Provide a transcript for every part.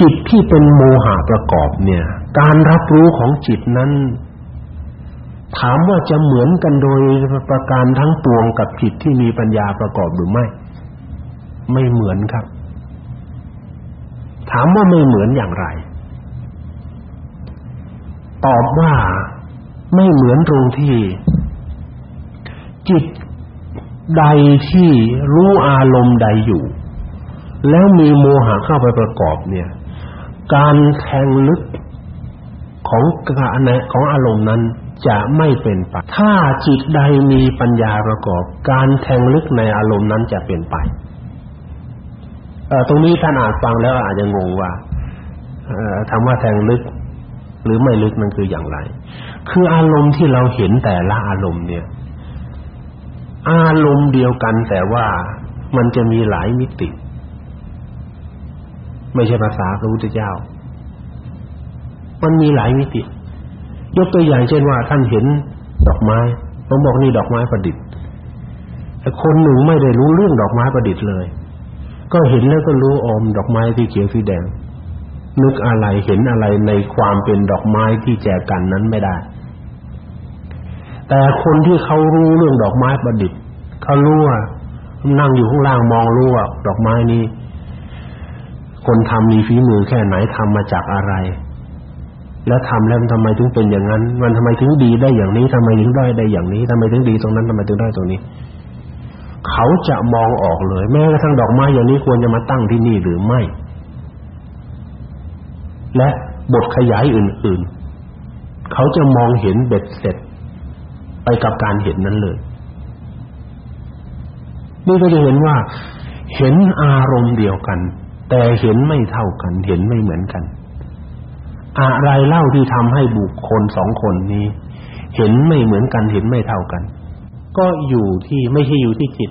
จิตที่เป็นโมหะประกอบเนี่ย การรับรู้ของจิตนั้น ถามว่าจะเหมือนกันโดยประการทั้งปวงกับจิตที่มีปัญญาประกอบหรือไม่ ไม่เหมือนครับ ถามว่าไม่เหมือนอย่างไร ตอบว่าไม่เหมือนตรงที่ จิตใดที่รู้อารมณ์ใดอยู่ แล้วมีโมหะเข้าไปประกอบเนี่ย การแทงลึกของการของอารมณ์นั้นจะไม่เป็นไป ถ้าจิตใดมีปัญญาประกอบ การแทงลึกในอารมณ์นั้นจะเป็นไปตรงนี้ท่านอาจฟังแล้วอาจจะงงว่าคำว่าแทงลึก หรือไม่ลึกมันคืออย่างไร คืออารมณ์ที่เราเห็นแต่ละอารมณ์เนี่ย อารมณ์เดียวกันแต่ว่ามันจะมีหลายมิติ ไม่ใช่ภาษาพระพุทธเจ้า มันมีหลายมิติ ยกตัวอย่างเช่นว่าท่านเห็นดอกไม้ผมบอกนี่ดอกไม้ประดิษฐ์แต่คนหนึ่งไม่ได้รู้เรื่องดอกไม้ประดิษฐ์เลย ก็เห็นแล้วก็รู้อมดอกไม้ที่เขียวสีแดง นึกอะไรเห็นอะไรในความเป็นดอกไม้ที่แจกันนั้นไม่ได้ แต่คนที่เขารู้เรื่องดอกไม้ประดิษฐ์เขารู้ว่านั่งอยู่ข้างล่างมองรู้ว่าดอกไม้นี้ คนทำมีฝีมือแค่ไหนทำมาจากอะไร แล้วทำแล้วมันทำไมถึงเป็นอย่างนั้น มันทำไมถึงดีได้อย่างนี้ทำไมถึงได้ได้อย่างนี้ทำไมถึงดีตรงนั้นทำไมถึงได้ตรงนี้ เขาจะมองออกเลย แม้กระทั่งดอกไม้อย่างนี้ควรจะมาตั้งที่นี่หรือไม่ และบทขยายอื่น ๆ เขาจะมองเห็นเบ็ดเสร็จ ไปกับการเห็นนั้นเลยนี่ก็จะเห็นว่าเห็นอารมณ์เดียวกัน แต่เห็นไม่เท่ากัน เห็นไม่เหมือนกัน อะไรเล่าที่ทำให้บุคคลสองคนนี้ เห็นไม่เหมือนกัน เห็นไม่เท่ากัน ก็อยู่ที่ไม่ใช่อยู่ที่จิต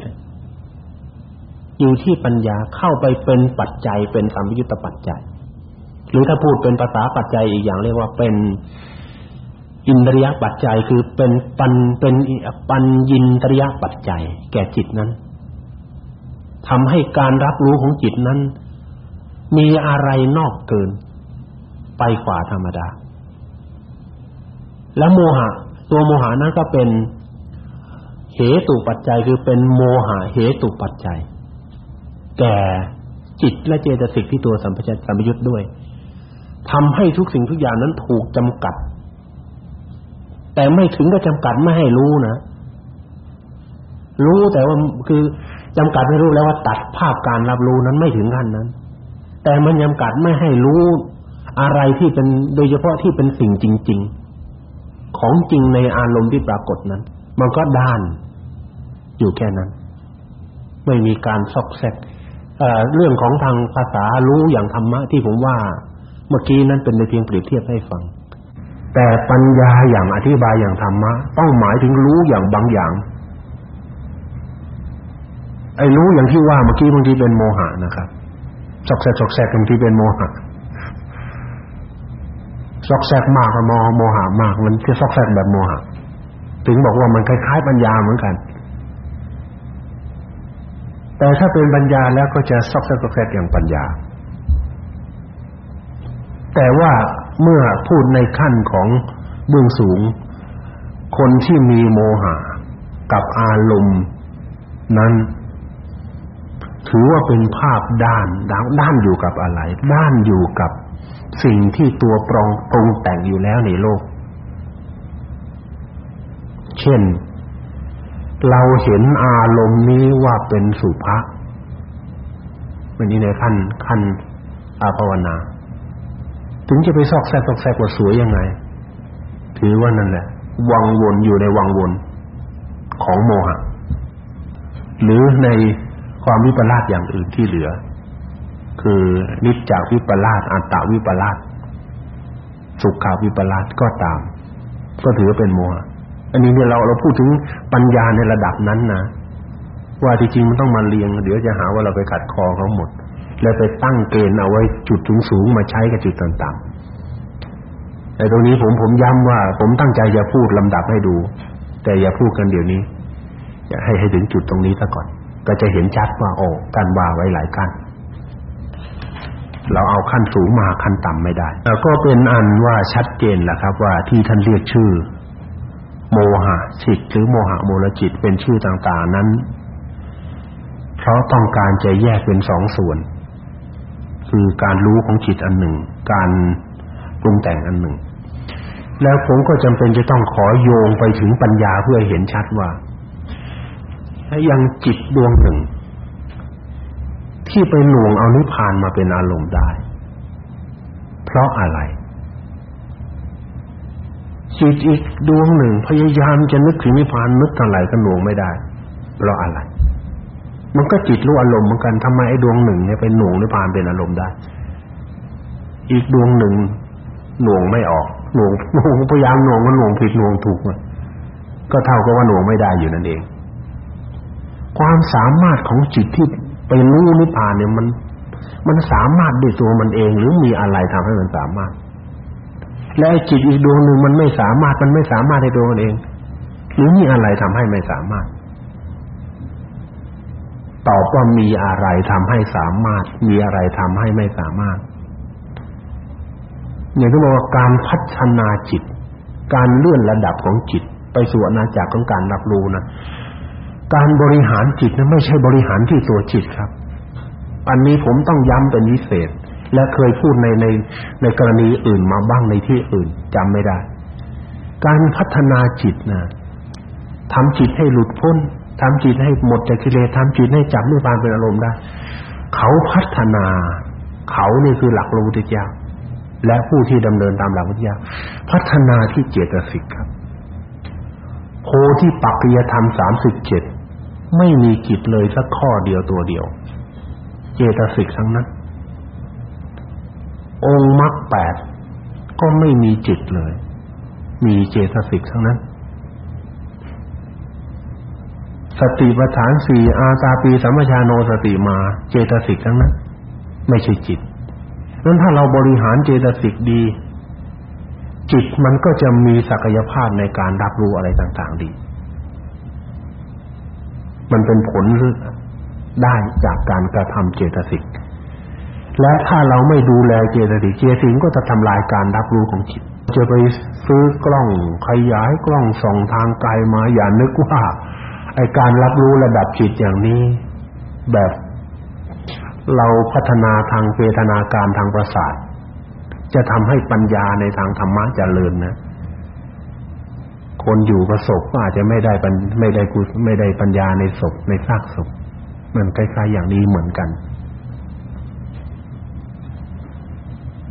อยู่ที่ปัญญาเข้าไปเป็นปัจจัยเป็นสัมยุตตปัจจัย หรือถ้าพูดเป็นภาษาปัจจัยอีกอย่างเรียกว่าเป็นอินทรียปัจจัยคือเป็นปัญเป็นปัญญินทรียปัจจัย แก่จิตนั้นทำให้การรับรู้ของจิตนั้น มีอะไรนอกเกิน ไปกว่าธรรมดา และโมหะ ตัวโมหะนั้นก็เป็นเหตุปัจจัยคือเป็นโมหะเหตุปัจจัย แก่จิตและเจตสิกที่ตัวสัมปชัญญะสัมยุตด้วยทำให้ทุกสิ่งทุกอย่างนั้นถูกจำกัด แต่ไม่ถึงกับจำกัดไม่ให้รู้นะ รู้แต่ว่าคือจำกัดไม่รู้แล้วว่าตัดภาพการรับรู้นั้นไม่ถึงขั้นนั้น แต่มันจำกัดไม่ให้รู้อะไรที่เป็นโดยเฉพาะที่เป็นสิ่งจริง ๆ ของจริงในอารมณ์ที่ปรากฏนั้น มันก็ด้านอยู่แค่นั้น ไม่มีการซอกแซกเอ่อเรื่องของทางภาษารู้อย่างธรรมะที่ผมว่าเมื่อกี้นั้นเป็นในเพียงเปรียบเทียบให้ฟัง แต่ปัญญาอย่างอธิบายอย่างธรรมะต้องหมายถึงรู้อย่างบางอย่าง ไอ้รู้อย่างที่ว่าเมื่อกี้บางทีเป็นโมหะนะครับ ซอกแซกซอกแซกบางทีเป็นโมหะซอกแซกมากกับโมโมหะมาก มันคือซอกแซกแบบโมหะถึงบอกว่ามันคล้ายๆปัญญาเหมือนกัน แต่ถ้าเป็นปัญญาแล้วก็จะซอกแซกซอกแซกอย่างปัญญา แต่ว่าเมื่อพูดในขั้นของเบื้องสูง คนที่มีโมหะกับอารมณ์นั้น ถือว่าเป็นภาพด้านด้านอยู่กับอะไร ด้านอยู่กับสิ่งที่ตัวปรองปรุงแต่งอยู่แล้วในโลก เช่น เราเห็นอารมณ์นี้ว่าเป็นสุภะมันนี้ในขั้นขั้นอาภาวนา ถึงจะไปซอกแซกซอกแซกว่าสวยยังไง ถือว่านั่นแหละ วังวนอยู่ในวังวนของโมหะ หรือใน ความวิปลาสอย่างอื่นที่เหลือ คือนิจจาวิปลาสอัตตาวิปลาสสุขาวิปลาสก็ตาม ก็ถือว่าเป็นโมหะอันนี้เนี่ยเราเราพูดถึงปัญญาในระดับนั้นนะว่าที่จริงมันต้องมาเรียง เดี๋ยวจะหาว่าเราไปขัดคอเขาหมด แล้วไปตั้งเกณฑ์เอาไว้จุดสูงๆมาใช้กับจุดต่างๆแต่ตรงนี้ผมผมย้ำว่า ผมตั้งใจจะพูดลำดับให้ดู แต่อย่าพูดกันเดี๋ยวนี้ อย่าให้ให้ถึงจุดตรงนี้ซะก่อน ก็จะเห็นชัดว่าโอ้การว่าไว้หลายกันเราเอาขั้นสูงมาขั้นต่ำไม่ได้แล้วก็เป็นอันว่าชัดเจนแหละครับว่าที่ท่านเรียกชื่อ โมหะจิตหรือโมหะโมลจิตเป็นชื่อต่าง ๆนั้น เพราะต้องการจะแยกเป็นสองส่วน คือการรู้ของจิตอันหนึ่ง การปรุงแต่งอันหนึ่ง แล้วผมก็จำเป็นจะต้องขอโยงไปถึงปัญญาเพื่อเห็นชัดว่า ยังจิตดวงหนึ่ง ที่ไปหน่วงเอานิพพานมาเป็นอารมณ์ได้ เพราะอะไร จิตอีกดวงหนึ่ง พยายามจะนึกถึงนิพพานนึกเท่าไหร่ก็หน่วงไม่ได้ เพราะอะไร มันก็จิตรู้อารมณ์เหมือนกันทำไมไอ้ดวงหนึ่งเนี่ยไปหน่วงนิพพานเป็นอารมณ์ได้ อีกดวงหนึ่งหน่วงไม่ออกหน่วงหน่วงพยายามหน่วงก็หน่วงผิดหน่วงถูกก็เท่ากับว่าหน่วงไม่ได้อยู่นั่นเอง ความสามารถของจิตที่ไปรู้นิพพานเนี่ยมัน มันสามารถด้วยตัวมันเองหรือมีอะไรทำให้มันสามารถ และจิตอีกดวงหนึ่งมันไม่สามารถมันไม่สามารถในตัวมันเอง หรือมีอะไรทำให้ไม่สามารถตอบว่ามีอะไรทำให้สามารถ มีอะไรทำให้ไม่สามารถเนี่ยที่บอกว่าการพัฒนาจิต การเลื่อนระดับของจิต ไปสู่อาณาจักรของการรับรู้นะ การบริหารจิตนั้นไม่ใช่บริหารที่ตัวจิตครับ อันนี้ผมต้องย้ำเป็นพิเศษ และเคยพูดในในในกรณีอื่นมาบ้างในที่อื่นจำไม่ได้ การพัฒนาจิตนะทำจิตให้หลุดพ้นทำจิตให้หมดจากกิเลสทำจิตให้จับนิพพานเป็นอารมณ์ได้ เขาพัฒนา เขานี่คือหลักพระพุทธเจ้าและผู้ที่ดำเนินตามหลักพุทธเจ้าพัฒนาที่เจตสิกครับ โพธิปักกิยธรรมสามสิบเจ็ด ไม่มีกิจเลยสักข้อเดียวตัวเดียว เจตสิกทั้งนั้น องค์มรรคแปดก็ไม่มีจิตเลย มีเจตสิกทั้งนั้น สติปัฏฐานสี่อาตาปีสัมปชาโนสติมา เจตสิกทั้งนั้น ไม่ใช่จิตนั้นถ้าเราบริหารเจตสิกดี จิตมันก็จะมีศักยภาพในการรับรู้อะไรต่าง ๆ ดี มันเป็นผลได้จากการกระทำเจตสิกและถ้าเราไม่ดูแลเจตสิกเจตสิกก็จะทำลายการรับรู้ของจิตจะไปซื้อกล้องขยายกล้องส่องทางไกลมาอย่านึกว่าไอการรับรู้ระดับจิตอย่างนี้ แบบเราพัฒนาทางเวทนาการทางประสาท จะทำให้ปัญญาในทางธรรมะเจริญนะ คนอยู่กับศพก็อาจจะไม่ได้ไม่ได้กุไม่ได้ปัญญาในศพในซากศพมันคล้ายๆอย่างนี้เหมือนกัน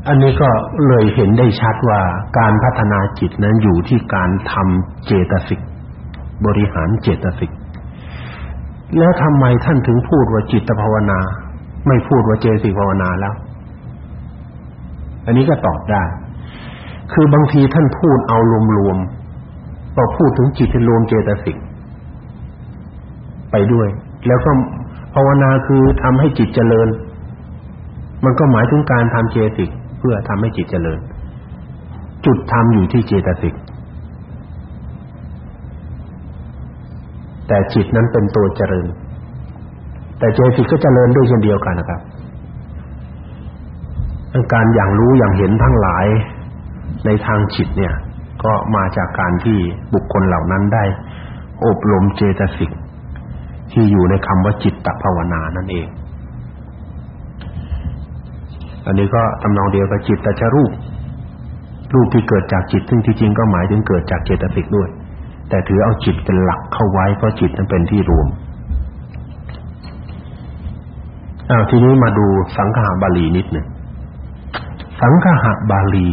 อันนี้ก็เลยเห็นได้ชัดว่าการพัฒนาจิตนั้นอยู่ที่การทำเจตสิกบริหารเจตสิกแล้วทำไมท่านถึงพูดว่าจิตภาวนา ไม่พูดว่าเจตสิกภาวนาแล้ว อันนี้ก็ตอบได้ คือบางทีท่านพูดเอารวมๆ พอพูดถึงจิตรวมเจตสิกไปด้วย แล้วก็ภาวนาคือทำให้จิตเจริญ มันก็หมายถึงการทำเจตสิกเพื่อทำให้จิตเจริญ จุดทำอยู่ที่เจตสิกแต่จิตนั้นเป็นตัวเจริญ แต่เจตสิกก็เจริญด้วยเช่นเดียวกันนะครับการอย่างรู้อย่างเห็นทั้งหลายในทางจิตเนี่ย ก็มาจากการที่บุคคลเหล่านั้นได้อบรมเจตสิกที่อยู่ในคำว่าจิตตภาวนานั่นเอง อันนี้ก็ทำนองเดียวกับจิตตชรูป รูปที่เกิดจากจิต ซึ่งที่จริงก็หมายถึงเกิดจากเจตสิกด้วย แต่ถือเอาจิตเป็นหลักเข้าไว้เพราะจิตนั้นเป็นที่รวมอ้าวทีนี้มาดูสังฆะบาลีนิดหนึ่งสังฆะบาลี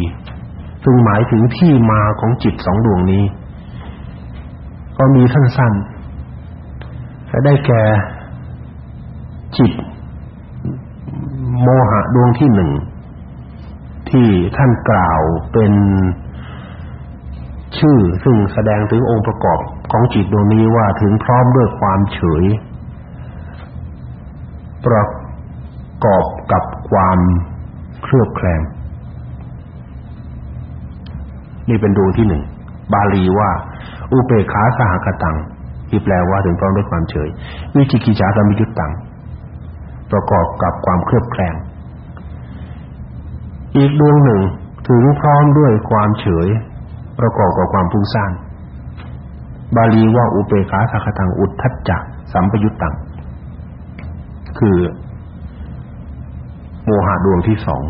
ซึ่งหมายถึงที่มาของจิตสองดวงนี้ ก็มีสั้นๆจะได้แก่จิต โมหะดวงที่หนึ่งที่ท่านกล่าวเป็นชื่อซึ่งแสดงถึงองค์ประกอบของจิตดวงนี้ว่าถึงพร้อมด้วยความเฉย ประกอบกับความเครือบแคลง นี่เป็นดวงที่หนึ่งบาลีว่า อุเปขาสหกตัง ที่แปลว่าถึงพร้อมด้วยความเฉย วิจิกิจาสมิยุตตัง ประกอบกับความเครือบแคลงอีกดวงหนึ่งถึงพร้อมด้วยความเฉย ประกอบกับความฟุ้งซ่านบาลีว่าอุเปขาสักตัง อุทธัจจะสัมปยุตตัง คือโมหะดวงที่สอง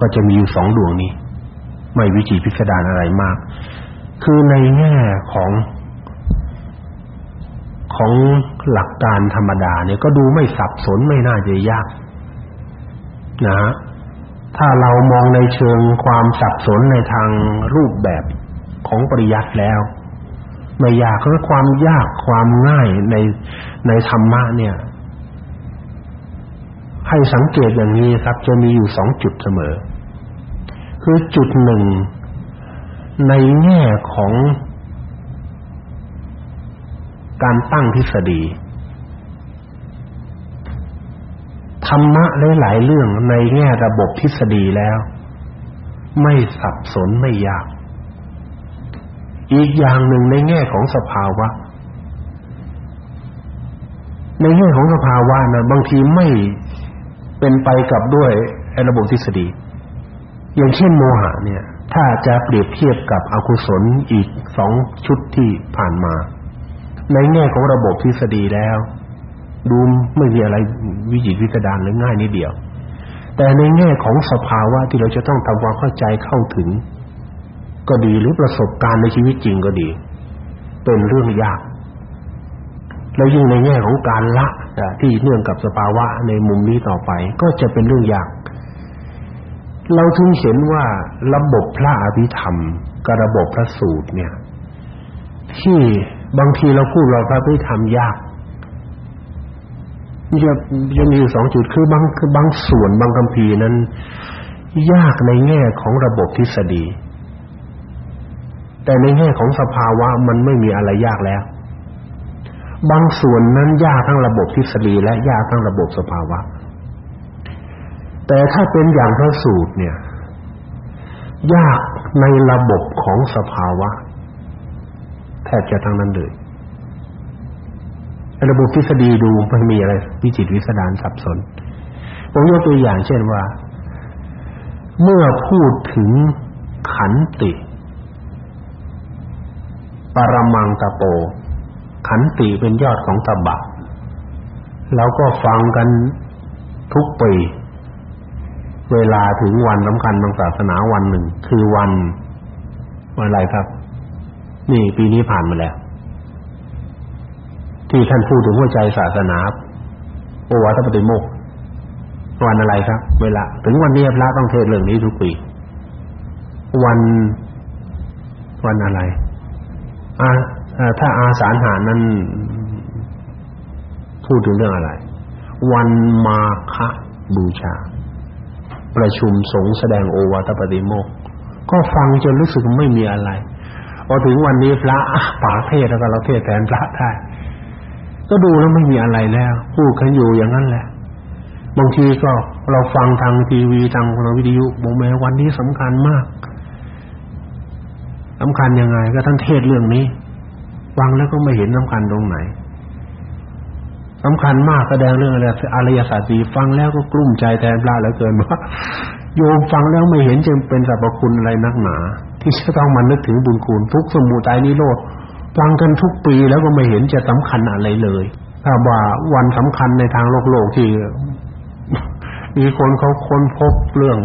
ก็จะมีอยู่สองดวงนี้ ไม่วิจิพิสดารอะไรมาก คือในแง่ของของหลักการธรรมดาเนี่ยก็ดูไม่สับสนไม่น่าจะยากนะฮะถ้าเรามองในเชิงความสับสนในทางรูปแบบของปริยัติแล้ว ไม่ยากคือความยากความง่ายในในธรรมะเนี่ย ให้สังเกตอย่างนี้ครับจะมีอยู่สองจุดเสมอ คือจุดหนึ่ง ในแง่ของการตั้งทฤษฎีธรรมะหลายๆเรื่องในแง่ระบบทฤษฎีแล้ว ไม่สับสนไม่ยาก อีกอย่างหนึ่งในแง่ของสภาวะ ในแง่ของสภาวะนะบางทีไม่เป็นไปกับด้วยระบบทฤษฎี อย่างเช่นโมหะเนี่ย ถ้าจะเปรียบเทียบกับอกุศลอีกสองชุดที่ผ่านมา ในแง่ของระบบทฤษฎีแล้ว ดูไม่มีอะไรวิจิตรวิสดารเลยง่ายนิดเดียว แต่ในแง่ของสภาวะที่เราจะต้องทำความเข้าใจเข้าถึง ก็ดีหรือประสบการณ์ในชีวิตจริงก็ดี เป็นเรื่องยากแล้วยิ่งในแง่ของการละที่เนื่องกับสภาวะในมุมนี้ต่อไป ก็จะเป็นเรื่องยาก เราถึงเห็นว่าระบบพระอภิธรรมกับระบบพระสูตรเนี่ย ที่บางทีเราพูดเราพระอภิธรรมยากจะจะมีอยู่สองจุดคือบางคือบางส่วนบางคัมภีร์นั้น ยากในแง่ของระบบทฤษฎี แต่ในแง่ของสภาวะมันไม่มีอะไรยากแล้ว บางส่วนนั้นยากทั้งระบบทฤษฎีและยากทั้งระบบสภาวะ แต่ถ้าเป็นอย่างพระสูตรเนี่ย ยากในระบบของสภาวะแทบจะทั้งนั้นเลยระบบทฤษฎีดูมันมีอะไรวิจิตรวิสดารสับสนผมยกตัวอย่างเช่นว่า เมื่อพูดถึงขันติ ปรมังตะโป ขันติเป็นยอดของตบะแล้วก็ฟังกันทุกปี เวลาถึงวันสำคัญทางศาสนาวันหนึ่ง คือวันวันอะไรครับ นี่ปีนี้ผ่านมาแล้ว ที่ท่านพูดถึงหัวใจศาสนาโอวาทปฏิโมกวันอะไรครับ เวลา ถึงวันนี้พระต้องเทศเรื่องนี้ทุกปี วันวันอะไรอาถ้าอาสาหานั้นพูดถึงเรื่องอะไร วันมาฆบูชา ประชุมสงฆ์แสดงโอวาทปฏิโมกก็ฟังจนรู้สึกไม่มีอะไรพอถึงวันนี้พระป่าเทศแล้วก็เราเทศแทนพระได้ก็ดูแล้วไม่มีอะไรแล้วพูดกันอยู่อย่างนั้นแหละบางทีก็เราฟังทางทีวีทางวิทยุบอกแม้วันนี้สำคัญมากสำคัญยังไง ก็ท่านเทศเรื่องนี้ฟังแล้วก็ไม่เห็นสำคัญตรงไหน สำคัญมากแสดงเรื่องอะไรอารยศาสตร์สีฟังแล้วก็กลุ้มใจแทนพระเหลือเกินว่าโยมฟังแล้วไม่เห็นจะเป็นสรรพคุณอะไรนักหนา ที่จะต้องมานึกถึงบุญคุณทุกสมุทัยนิโรธฟังกันทุกปีแล้วก็ไม่เห็นจะสำคัญอะไรเลยถ้าว่าวันสำคัญในทางโลกโลกที่มีคนเขาค้นพบเรื่อง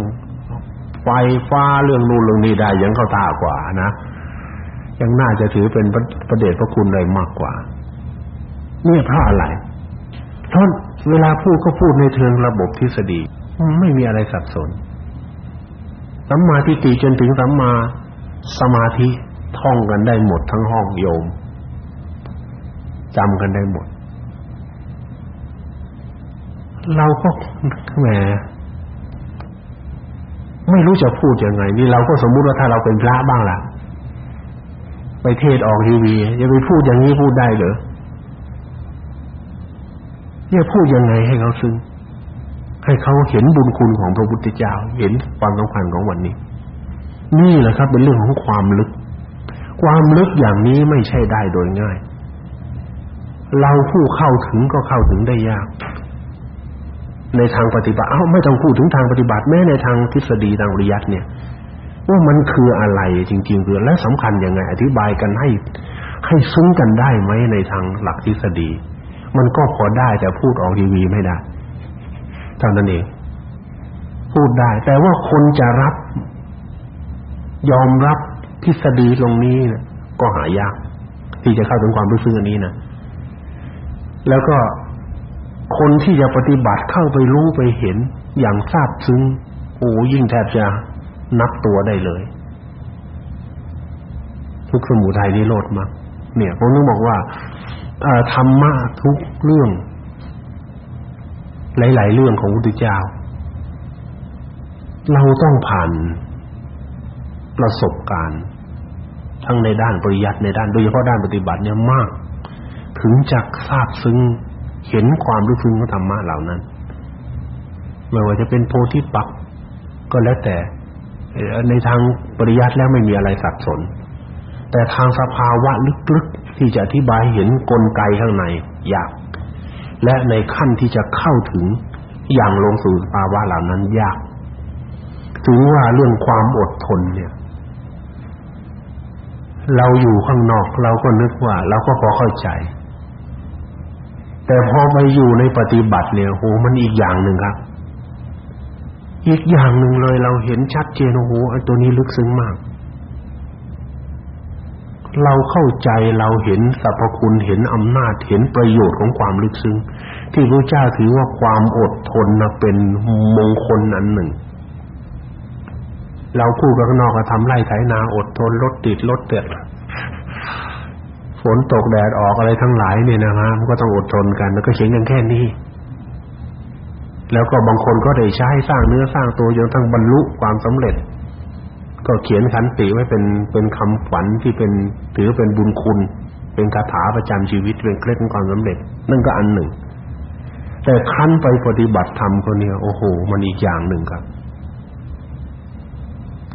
ไฟฟ้าเรื่องนู่นเรื่องนี้ได้ยังเข้าตากว่านะยังน่าจะถือเป็นประเดชพระคุณอะไรมากกว่าเนี่ยเพราะอะไร เพราะเวลาพูดก็พูดในเชิงระบบทฤษฎีไม่มีอะไรสับสนสัมมาทิฏฐิจนถึงสัมมาสมาธิท่องกันได้หมดทั้งห้องโยมจำกันได้หมด เราก็แหมไม่รู้จะพูดยังไง นี่เราก็สมมุติว่าถ้าเราเป็นพระบ้างล่ะ ไปเทศออกทีวีจะไปพูดอย่างนี้พูดได้เหรอ เนี่ยพูดยังไงให้เขาซึ้งให้เขาเห็นบุญคุณของพระพุทธเจ้า เห็นความสำคัญของวันนี้ นี่แหละครับ เป็นเรื่องของความลึก ความลึกอย่างนี้ไม่ใช่ได้โดยง่าย เราผู้เข้าถึงก็เข้าถึงได้ยาก ในทางปฏิบัติเอ้าไม่ต้องพูดถึงทางปฏิบัติแม้ในทางทฤษฎีทางปริยัติเนี่ยว่ามันคืออะไรจริงๆคือและสำคัญยังไง อธิบายกันให้ให้ซึ้งกันได้ไหมในทางหลักทฤษฎี มันก็พอได้แต่พูดออกทีวีไม่ได้เท่านั้นเองพูดได้ แต่ว่าคนจะรับ ยอมรับทฤษฎีตรงนี้นะก็หายากที่จะเข้าถึงความรู้สึกอันนี้นะแล้วก็คนที่จะปฏิบัติเข้าไปรู้ไปเห็น อย่างทราบซึ้งโอ้ยิ่งแทบจะนับตัวได้เลย ทุกสมุทัยนิโรธมากเนี่ยผมนึกบอกว่า ธรรมะทุกเรื่อง หลาย ๆ เรื่องของพระพุทธเจ้า เราต้องผ่านประสบการณ์ ทั้งในด้านปริยัติในด้านโดยเฉพาะด้านปฏิบัติเนี่ยมาก ถึงจะทราบซึ้งเห็นความรู้ซึ้งของธรรมะเหล่านั้นไม่ว่าจะเป็นโพธิปักก็แล้วแต่ในทางปริยัติแล้วไม่มีอะไรสับสน แต่ทางสภาวะลึกๆ ที่จะอธิบายเห็นกลไกข้างในยาก และในขั้นที่จะเข้าถึงอย่างลงสู่ภาวะเหล่านั้นยาก ถึงว่าเรื่องความอดทนเนี่ย เราอยู่ข้างนอกเราก็นึกว่า เราก็พอเข้าใจ แต่พอไปอยู่ในปฏิบัติเนี่ยโหมันอีกอย่างหนึ่งครับ อีกอย่างหนึ่งเลยเราเห็นชัดเจนโอ้โหไอ้ตัวนี้ลึกซึ้งมาก เราเข้าใจเราเห็นสรรพคุณเห็นอำนาจเห็นประโยชน์ของความลึกซึ้งที่พระเจ้าถือว่าความอดทนนะเป็นมงคลอันหนึ่ง เราคู่กับข้างนอกก็ทำไร่ไถนาอดทนรถติดรถเดือดฝนตกแดดออกอะไรทั้งหลายเนี่ยนะฮะมันก็ต้องอดทนกัน แล้วก็เขียนกันแค่นี้ แล้วก็บางคนก็ได้ใช้สร้างเนื้อสร้างตัวจนทั้งบรรลุความสำเร็จ ก็เขียนขันติไว้เป็นเป็นคำฝันที่เป็นถือเป็นบุญคุณ เป็นคาถาประจำชีวิตเป็นเคล็ดของความสำเร็จนั่นก็อันหนึ่ง แต่ขั้นไปปฏิบัติธรรมคนนี้โอ้โห มันอีกอย่างหนึ่งครับ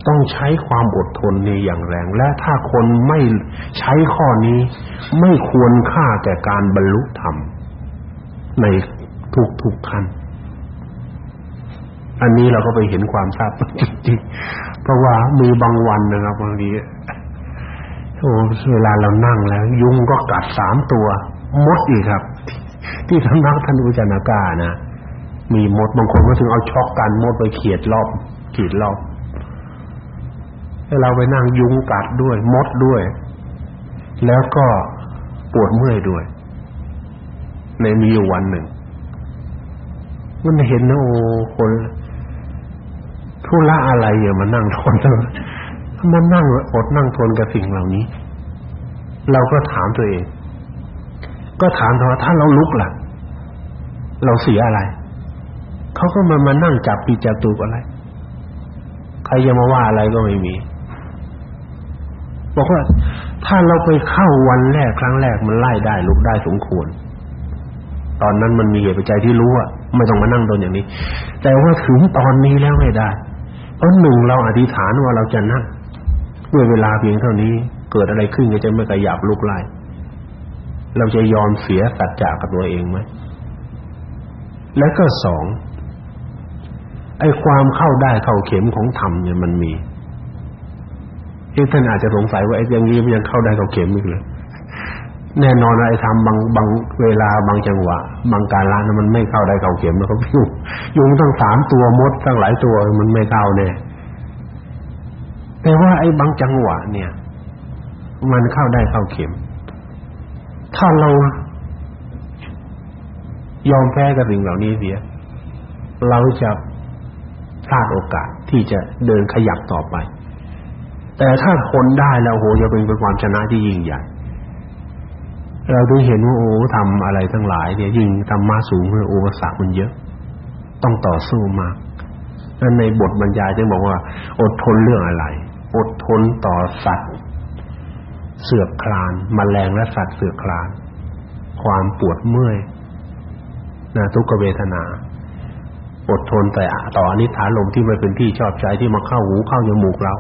ต้องใช้ความอดทนนี่อย่างแรง และถ้าคนไม่ใช้ข้อนี้ ไม่ควรค่าแก่การบรรลุธรรม ในทุกๆขั้นอันนี้เราก็ไปเห็นความทราบจริงๆ เพราะว่ามีบางวันนะครับบางทีโอ้เวลาเรานั่งแล้ว ยุงก็กัดสามตัว มดอีกครับ ที่ทำนักท่านอุจนากานะมีมดบางคนก็ถึงเอาช็อกกันมดไปเขียดรอบขีดรอบให้เราไปนั่งยุงกัดด้วย มดด้วย แล้วก็ปวดเมื่อยด้วย ในมีอยู่วันหนึ่ง มันเห็นนะโอ้คน ทุละอะไรอย่ามานั่งทนมันนั่งอดนั่งทนกับสิ่งเหล่านี้ เราก็ถามตัวเอง ก็ถามเว่าถ้าเราลุกล่ะ เราเสียอะไร เขาก็มามานั่งจับปีจับตูกอะไร ใครจะมาว่าอะไรก็ไม่มี บอกว่า ถ้าเราไปเข้าวันแรกครั้งแรกมันไล่ได้ลุกได้สมควร ตอนนั้นมันมีเหตุปัจจัยที่รู้อะไม่ต้องมานั่งโดนอย่างนี้ แต่ว่าถึงตอนนี้แล้วไม่ได้ เพราะหนึ่งเราอธิษฐานว่าเราจะนั่งเมื่อเวลาเพียงเท่านี้เกิดอะไรขึ้นก็จะไม่กระยับลุกไล่เราจะยอมเสียสัจจะกับตัวเองไหมแล้วก็สองไอ้ความเข้าได้เข้าเข็มของธรรมเนี่ยมันมีที่ท่านอาจจะสงสัยว่าไอ้อย่างนี้มันยังเข้าได้กับเข็มอีกเลย แน่นอนไอ้ทำบางบางเวลาบางจังหวะบางการละมันไม่เข้าได้กับเข็มแล้วครับยุงยุงตั้งสามตัวมดตั้งหลายตัวมันไม่เข้าแน่แต่ว่าไอ้บางจังหวะเนี่ย มันเข้าได้เข้าเข็ม ถ้าเรายอมแพ้กับสิ่งเหล่านี้เสีย เราจะพลาดโอกาสที่จะเดินขยับต่อไป แต่ถ้าทนได้แล้วโหจะเป็นเป็นความชนะที่ยิ่งใหญ่ เราได้เห็นว่าโอ้ทำอะไรทั้งหลายเนี่ยยิ่งธรรมะสูงเพื่ออุปสรรคมันเยอะ ต้องต่อสู้มากนั่นในบทบรรยายจะบอกว่า อดทนเรื่องอะไร อดทนต่อสัตว์ เสือกคลานมแมลงและสัตว์เสือกคลาน ความปวดเมื่อยนะทุกเวทนา อดทนแต่ต่ออนิถาลมที่ไม่เป็นที่ชอบใจที่มาเข้าหูเข้าจมูกเรา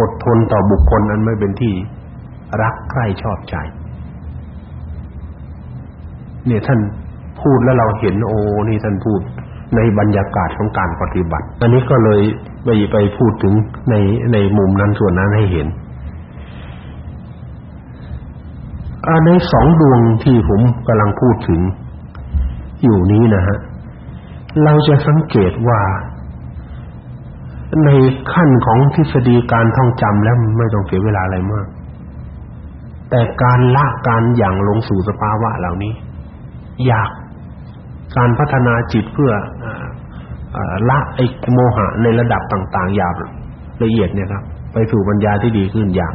อดทนต่อบุคคลนั้นไม่เป็นที่ รักใคร่ชอบใจ เนี่ยท่านพูดแล้วเราเห็นโอ้นี่ท่านพูดในบรรยากาศของการปฏิบัติ อันนี้ก็เลยไปไปพูดถึงในในมุมนั้นส่วนนั้นให้เห็นในสองดวงที่ผมกำลังพูดถึง อยู่นี้นะฮะ เราจะสังเกตว่า ในขั้นของทฤษฎีการท่องจำแล้วไม่ต้องเสียเวลาอะไรมาก แต่การละการอย่างลงสู่สภาวะเหล่านี้ ยากการพัฒนาจิตเพื่อละไอ้โมหะในระดับต่างๆอย่างละเอียดเนี่ยครับ ไปสู่ปัญญาที่ดีขึ้นยาก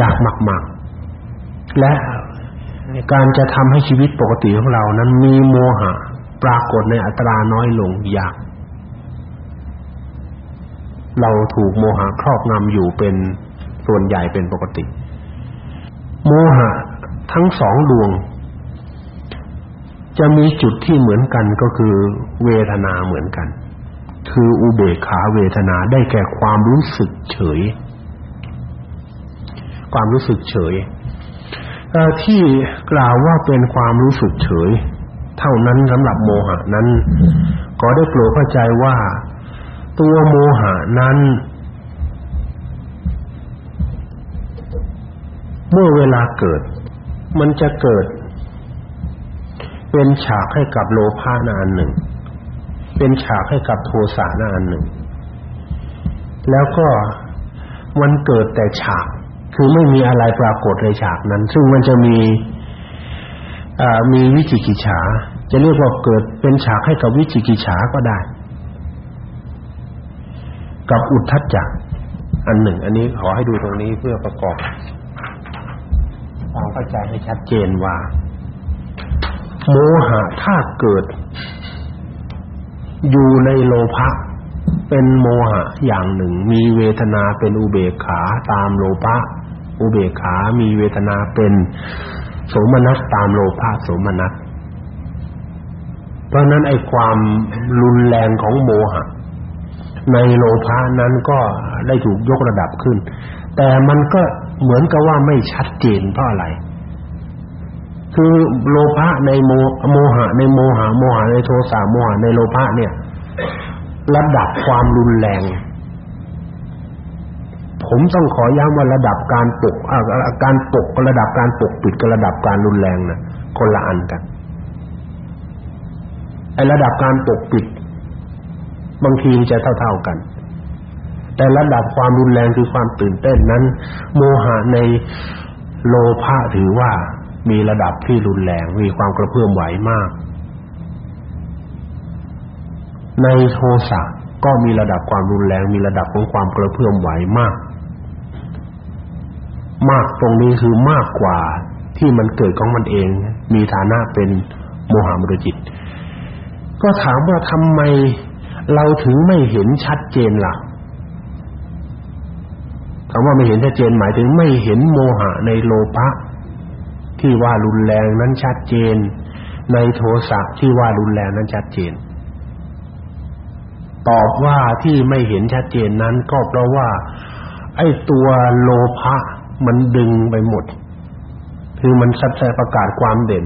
ยากมากๆ และการจะทำให้ชีวิตปกติของเรานั้นมีโมหะปรากฏในอัตราน้อยลงยากเราถูกโมหะครอบงำอยู่เป็น ส่วนใหญ่เป็นปกติ โมหะทั้งสองดวง จะมีจุดที่เหมือนกันก็คือเวทนาเหมือนกัน คืออุเบกขาเวทนาได้แก่ความรู้สึกเฉย ความรู้สึกเฉยที่กล่าวว่าเป็นความรู้สึกเฉย เท่านั้นสำหรับโมหะนั้น ก็ได้โปรดเข้าใจว่า ตัวโมหะนั้น เมื่อเวลาเกิด มันจะเกิด เป็นฉากให้กับโลภะนะอันหนึ่ง เป็นฉากให้กับโทสะนะอันหนึ่ง แล้วก็มันเกิดแต่ฉากคือไม่มีอะไรปรากฏในฉากนั้น ซึ่งมันจะมีมีวิจิกิจฉา จะเรียกว่าเกิดเป็นฉากให้กับวิจิกิจฉาก็ได้ กับอุทธัจจะอันหนึ่ง อันนี้ขอให้ดูตรงนี้เพื่อประกอบ ความเข้าใจให้ชัดเจนว่า โมหะถ้าเกิด อยู่ในโลภะเป็นโมหะอย่างหนึ่ง มีเวทนาเป็นอุเบกขาตามโลภะอุเบกขา มีเวทนาเป็นโสมนัสตามโลภะโสมนัสเพราะนั้นไอ้ความรุนแรงของโมหะ ในโลภะนั้นก็ได้ถูกยกระดับขึ้น แต่มันก็ เหมือนกับว่าไม่ชัดเจนเพราะอะไร คือโลภะในโมโมหะในโมหะโมหะในโทสะโมหะในโลภะเนี่ย ระดับความรุนแรง ผมต้องขอย้ำว่าระดับการปกอาการปกกับระดับการปกปิดกับระดับการรุนแรงน่ะคนละอันกันไอ้ระดับการปกปิด บางทีจะเท่า ๆกัน แต่ระดับความรุนแรงคือความตื่นเต้นนั้น โมหะในโลภะถือว่ามีระดับที่รุนแรงมีความกระเพื่อมไหวมาก ในโทสะก็มีระดับความรุนแรงมีระดับของความกระเพื่อมไหวมาก มากตรงนี้คือมากกว่าที่มันเกิดของมันเอง มีฐานะเป็นโมหะมุจิต ก็ถามว่าทำไมเราถึงไม่เห็นชัดเจนล่ะ คำว่าไม่เห็นชัดเจนหมายถึงไม่เห็นโมหะในโลภะที่ว่ารุนแรงนั้นชัดเจน ในโทสะที่ว่ารุนแรงนั้นชัดเจน ตอบว่าที่ไม่เห็นชัดเจนนั้นก็เพราะว่า ไอ้ตัวโลภะมันดึงไปหมด คือมันชัดแสประกาศความเด่น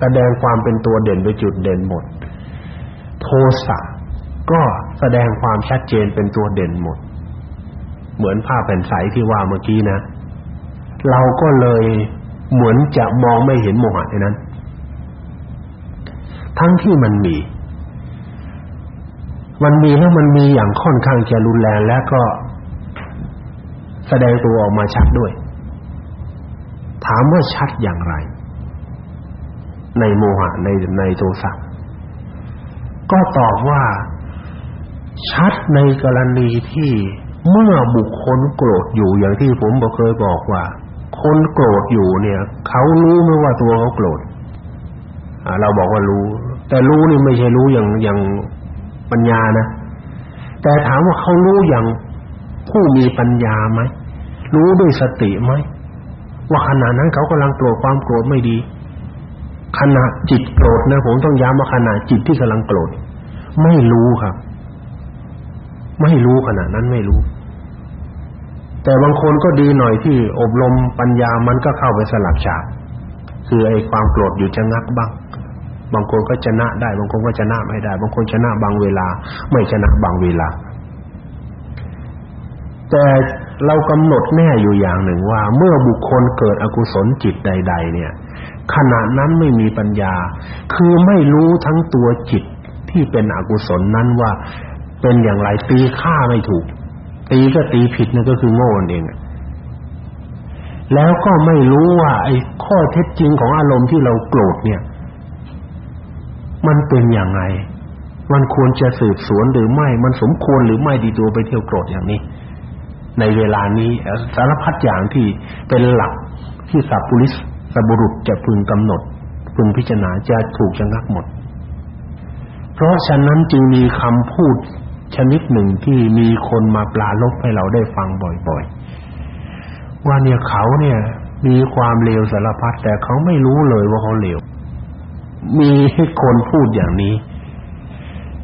แสดงความเป็นตัวเด่นไปจุดเด่นหมด โทสะก็แสดงความชัดเจนเป็นตัวเด่นหมด เหมือนภาพแผ่นใสที่ว่าเมื่อกี้นะ เราก็เลยเหมือนจะมองไม่เห็นโมหะในนั้น ทั้งที่มันมี มันมีแล้วมันมีอย่างค่อนข้างจะรุนแรงและก็แสดงตัวออกมาชัดด้วย ถามว่าชัดอย่างไร ในโมหะในในโทสะก็ตอบว่าชัดในกรณีที่ เมื่อบุคคลโกรธอยู่อย่างที่ผมบอกเคยบอกว่า คนโกรธอยู่เนี่ย เขารู้ไหมว่าตัวเขาโกรธเราบอกว่ารู้ แต่รู้นี่ไม่ใช่รู้อย่างอย่างปัญญานะ แต่ถามว่าเขารู้อย่างผู้มีปัญญาไหมรู้ด้วยสติไหมว่าขณะนั้นเขากำลังโกรธความโกรธไม่ดีขณะจิตโกรธนะผมต้องย้ำว่าขณะจิตที่กำลังโกรธไม่รู้ครับ ไม่รู้ขณะนั้นไม่รู้ แต่บางคนก็ดีหน่อยที่อบรมปัญญามันก็เข้าไปสลับฉากคือไอ้ความโกรธอยู่ชะงักบ้าง บางคนก็ชนะได้ บางคนก็ชนะไม่ได้ บางคนชนะบางเวลา ไม่ชนะบางเวลา แต่เรากำหนดแน่อยู่อย่างหนึ่งว่า เมื่อบุคคลเกิดอกุศลจิตใด ๆ เนี่ยขณะนั้นไม่มีปัญญา คือไม่รู้ทั้งตัวจิตที่เป็นอกุศลนั้นว่าเป็นอย่างไรตีค่าไม่ถูก ตีก็ตีผิดนั่นก็คือโง่เองแล้วก็ไม่รู้ว่า ไอ้ข้อเท็จจริงของอารมณ์ที่เราโกรธเนี่ย มันเป็นอย่างไรมันควรจะสืบสวนหรือไม่ มันสมควรหรือไม่ดีตัวไปเที่ยวโกรธอย่างนี้ ในเวลานี้สารพัดอย่างที่เป็นหลักที่สัพพุริสสบุรุษจะพึงกำหนด พึงพิจารณาจะถูกชะงักหมด เพราะฉะนั้นจึงมีคำพูด ชนิดหนึ่งที่มีคนมาปลาลบให้เราได้ฟังบ่อยๆ ว่าเนี่ยเขาเนี่ยมีความเลวสารพัดแต่เขาไม่รู้เลยว่าเขาเลว มีคนพูดอย่างนี้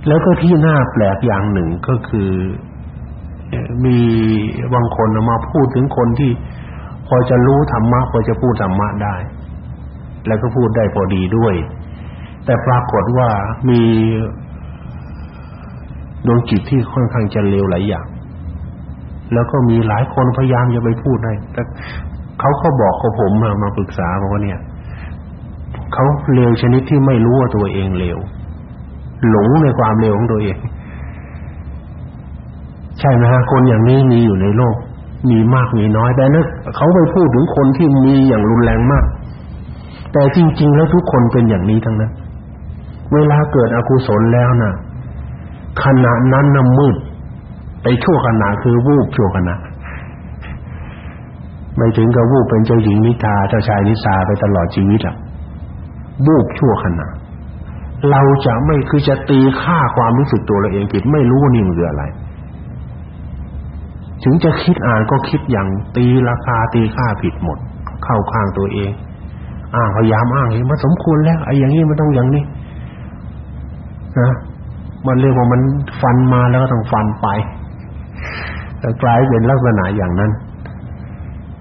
แล้วก็ที่น่าแปลกอย่างหนึ่งก็คือ มีบางคนมาพูดถึงคนที่พอจะรู้ธรรมะพอจะพูดธรรมะได้ แล้วก็พูดได้พอดีด้วย แต่ปรากฏว่ามี ดวงจิตที่ค่อนข้างจะเลวหลายอย่าง แล้วก็มีหลายคนพยายามจะไปพูดให้แต่เขาก็บอกกับผมมามาปรึกษาบอกว่าเนี่ยเขาเลวชนิดที่ไม่รู้ว่าตัวเองเลวหลงในความเลวของตัวเอง ใช่ไหมฮะคนอย่างนี้มีอยู่ในโลก มีมากมีน้อยแต่นะเขาไปพูดถึงคนที่มีอย่างรุนแรงมาก แต่จริง ๆ แล้วทุกคนเป็นอย่างนี้ทั้งนั้นเวลาเกิดอกุศลแล้วนะ่ะ ขณะนั้นน่ะมืดไปชั่วขณะคือวูบชั่วขณะไม่ถึงกับวูบเป็นเจ้าหญิงนิทาเจ้าชายนิสาไปตลอดชีวิตอะวูบชั่วขณะเราจะไม่คือจะตีค่าความรู้สึกตัวเราเองผิดไม่รู้ว่านี่มันคืออะไร ถึงจะคิดอ่านก็คิดอย่างตีราคาตีค่าผิดหมด เข้าข้างตัวเองอ้างพยายามอ้างเห็นมันสมควรแล้วไอ้อย่างนี้มันต้องอย่างนี้นะ มันเรียกว่ามันฟันมาแล้วก็ต้องฟันไปกลายเป็นลักษณะอย่างนั้น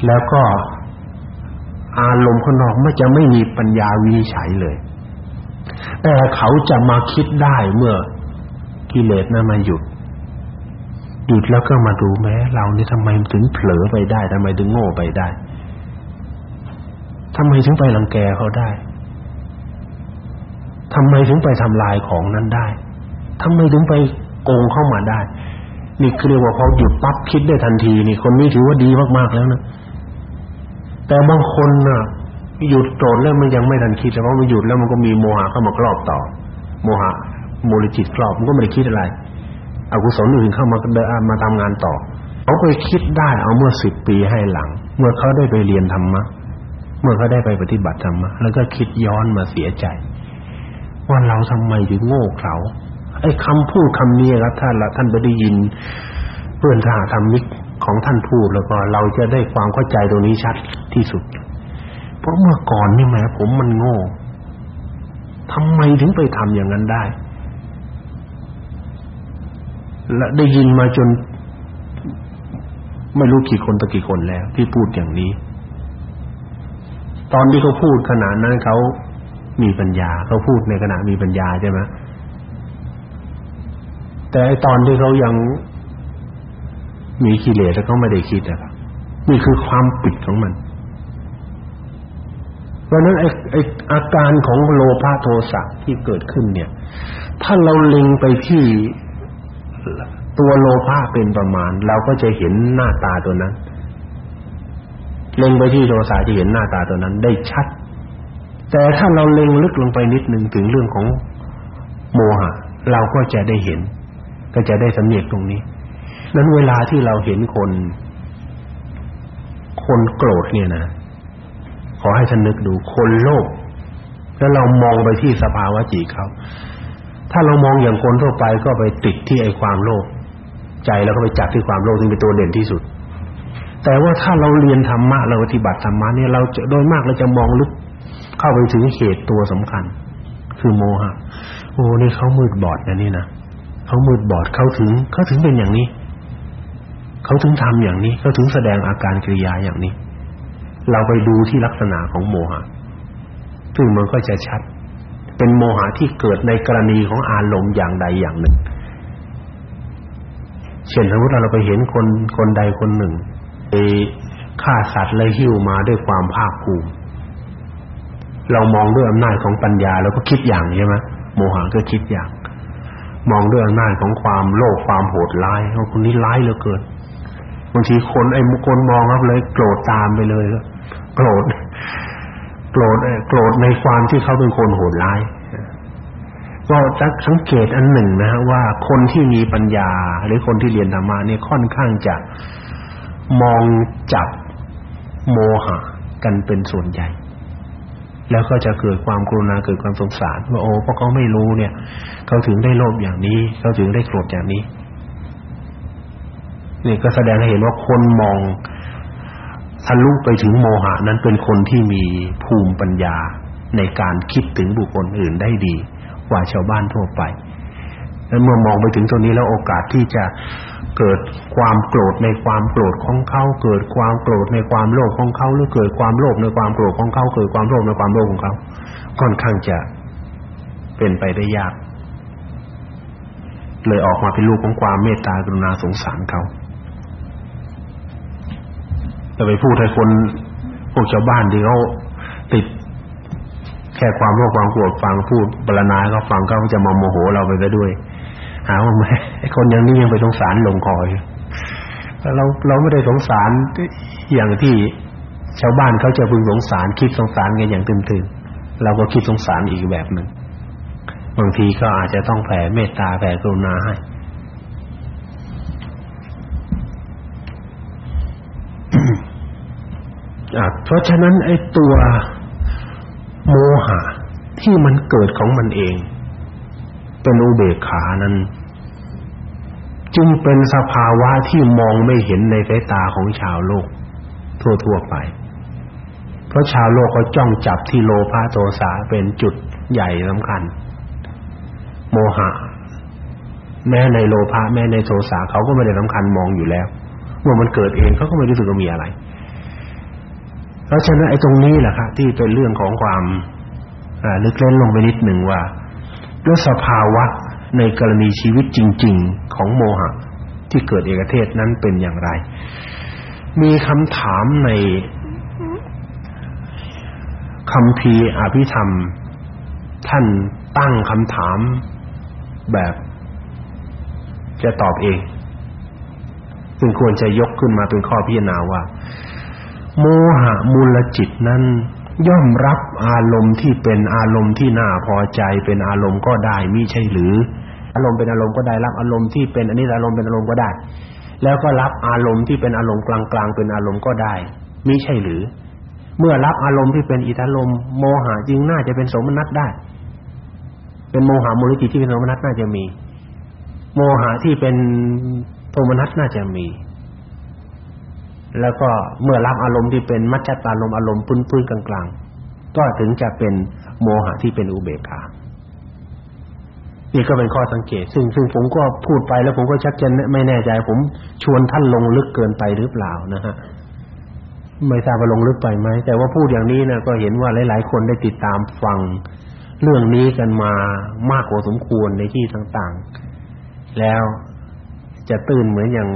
แล้วก็อารมณ์ข้างนอกไม่จะไม่มีปัญญาวินิจฉัยเลย แต่เขาจะมาคิดได้เมื่อกิเลสนั้นมาหยุด หยุดแล้วก็มาดูแม้ เรานี่ทำไมถึงเผลอไปได้ทำไมถึงโง่ไปได้ทำไมถึงไปรังแกเขาได้ทำไมถึงไปทำลายของนั้นได้ ทำไมถึงไปโกงเข้ามาได้ นี่คือเรียกว่าพอหยุดปั๊บคิดได้ทันที นี่คนนี้ถือว่าดีมากๆแล้วนะแต่บางคนน่ะหยุดโกรธแล้วมันยังไม่ทันคิดแต่ว่ามันหยุดแล้วมันก็มีโมหะเข้ามาครอบต่อ โมหะโมลิจิตครอบมันก็ไม่ได้คิดอะไรอกุศลอื่นเข้ามาเดินมาทำงานต่อเขาไปคิดได้เอาเมื่อสิบปีให้หลัง เมื่อเขาได้ไปเรียนธรรมะเมื่อเขาได้ไปปฏิบัติธรรมะแล้วก็คิดย้อนมาเสียใจ ว่าเราทำไมถึงโง่เขลา ไอ้คำพูดคำนี้ครับท่านละท่านไปได้ยินเพื่อนสหธรรมิกของท่านพูดแล้วก็เราจะได้ความเข้าใจตรงนี้ชัดที่สุด เพราะเมื่อก่อนนี่แม้ผมมันโง่ทำไมถึงไปทำอย่างนั้นได้ และได้ยินมาจน ไม่รู้กี่คนตะกี่คนแล้ว ที่พูดอย่างนี้ ตอนที่เขาพูดขนาดนั้นเขามีปัญญาเขาพูดในขณะมีปัญญาใช่ไหม แต่ตอนที่เขายังมีกิเลสแล้วเขาไม่ได้คิดอะนี่คือความปิดของมัน เพราะนั้นไอ้ไอ้อาการของโลภะโทสะที่เกิดขึ้นเนี่ย ถ้าเราเล็งไปที่ตัวโลภะเป็นประมาณ เราก็จะเห็นหน้าตาตัวนั้น เล็งไปที่โทสะจะเห็นหน้าตาตัวนั้นได้ชัด แต่ถ้าเราเล็งลึกลงไปนิดนึงถึงเรื่องของโมหะ เราก็จะได้เห็น ก็จะได้สำเนียกตรงนี้นั้นเวลาที่เราเห็นคน คนโกรธเนี่ยนะขอให้ท่านนึกดูคนโลภแล้วเรามองไปที่สภาวะจิตเขาถ้าเรามองอย่างคนทั่วไปก็ไปติดที่ไอ้ความโลภใจแล้วก็ไปจับที่ความโลภซึ่งเป็นตัวเด่นที่สุด แต่ว่าถ้าเราเรียนธรรมะเราปฏิบัติธรรมะเนี่ยเราจะโดยมากเราจะมองลึกเข้าไปถึงเหตุตัวสำคัญ คือโมหะโอ้นี่เขามืดบอดนะนี่นะ เขามืดบอดเขาถึงเขาถึงเป็นอย่างนี้ เขาถึงทำอย่างนี้ เขาถึงแสดงอาการกิริยาอย่างนี้ เราไปดูที่ลักษณะของโมหะซึ่งมันก็จะชัด เป็นโมหะที่เกิดในกรณีของอารมณ์อย่างใดอย่างหนึ่ง เช่นสมมติเราไปเห็นคนคนใดคนหนึ่งไปฆ่าสัตว์และหิ้วมาด้วยความภาคภูมิเรามองด้วยอำนาจของปัญญาแล้วก็คิดอย่างใช่ไหมโมหะก็คิดอย่าง มองด้วยอำนาจของความโลภความโหดร้ายว่าคนนี้ร้ายเหลือเกินบางทีคนไอ้คนมองครับเลยโกรธตามไปเลยโกรธโกรธโกรธในความที่เขาเป็นคนโหดร้ายก็จะสังเกตอันหนึ่งนะฮะว่าคนที่มีปัญญา หรือคนที่เรียนธรรมะเนี่ยค่อนข้างจะมองจับโมหะกันเป็นส่วนใหญ่ แล้วก็จะเกิดความกรุณาเกิดความสงสารว่าโอ้เพราะเขาไม่รู้เนี่ยเขาถึงได้โลภอย่างนี้เขาถึงได้โกรธอย่างนี้นี่ก็แสดงให้เห็นว่าคนมองทะลุไปถึงโมหะนั้นเป็นคนที่มีภูมิปัญญาในการคิดถึงบุคคลอื่นได้ดีกว่าชาวบ้านทั่วไปแล้วเมื่อมองไปถึงตรงนี้แล้วโอกาสที่จะ เกิดความโกรธในความโกรธของเขา เกิดความโกรธในความโลภของเขา หรือเกิดความโลภในความโกรธของเขา เกิดความโลภในความโลภของเขา ค่อนข้างจะเป็นไปได้ยาก เลยออกมาเป็นรูปของความเมตตากรุณาสงสารเขาจะไปพูดให้คนพวกชาวบ้านที่เขาติดแค่ความโลภความโกรธฟังพูดบรรณาก็ฟังก็จะมาโมโหเราไปซะด้วย หาว่าไมไอ้คนอย่างนี้ยังไปสงสารลงคอยเราเราไม่ได้สงสารอย่างที่ชาวบ้านเขาจะพึงสงสารคิดสงสารกันอย่างตื่นๆเราก็คิดสงสารอีกแบบหนึ่งบางทีก็อาจจะต้องแผ่เมตตาแผ่กรุณาให้เพราะฉะนั้นไอ้ตัวโมหะที่มันเกิดของมันเอง เป็นอุเบกขานั้น จึงเป็นสภาวะที่มองไม่เห็นในสายตาของชาวโลก ทั่วๆไป เพราะชาวโลกเขาจ้องจับที่โลภะโทสะเป็นจุดใหญ่สำคัญ โมหะ แม้ในโลภะแม้ในโทสะเขาก็ไม่ได้สำคัญมองอยู่แล้วเมื่อมันเกิดเองเขาก็ไม่รู้สึกว่ามีอะไร เพราะฉะนั้นไอ้ตรงนี้แหละครับที่เป็นเรื่องของความลึกเล่นลงไปนิดหนึ่งว่าด้วยสภาวะ ในกรณีชีวิตจริง ๆ ของโมหะ ที่เกิดเอกเทศนั้นเป็นอย่างไร มีคำถามในคำพีอภิธรรม ท่านตั้งคำถามแบบจะตอบเองซึ่งควรจะยกขึ้นมาเป็นข้อพิจารณาว่า โมหะมูลจิตนั้นย่อมรับอารมณ์ที่เป็นอารมณ์ที่น่าพอใจเป็นอารมณ์ก็ได้มิใช่หรือ อารมณ์เป็นอารมณ์ก็ได้รับอารมณ์ที่เป็นอันนี้อารมณ์เป็นอารมณ์ก็ได้ แล้วก็รับอารมณ์ที่เป็นอารมณ์กลางๆเป็นอารมณ์ก็ได้มิใช่หรือ เมื่อรับอารมณ์ที่เป็นอิทธารมโมหะจึงน่าจะเป็นสมนัตได้ เป็นโมหะมูลจิตที่เป็นสมนัตน่าจะมี โมหะที่เป็นโทมนัสน่าจะมี แล้วก็เมื่อรับอารมณ์ที่เป็นมัจจตารมอารมณ์พื้นๆกลางๆก็ถึงจะเป็นโมหะที่เป็นอุเบกขา นี่ก็เป็นข้อสังเกต ซึ่งซึ่งผมก็พูดไปแล้วผมก็ชักจะไม่แน่ใจ ผมชวนท่านลงลึกเกินไปหรือเปล่านะฮะไม่ทราบว่าลงลึกไปไหมแต่ว่าพูดอย่างนี้นะก็เห็นว่าหลาย ๆ คนได้ติดตามฟังเรื่องนี้กันมามากกว่าสมควรในที่ต่างๆ แล้วจะตื่นเหมือนอย่าง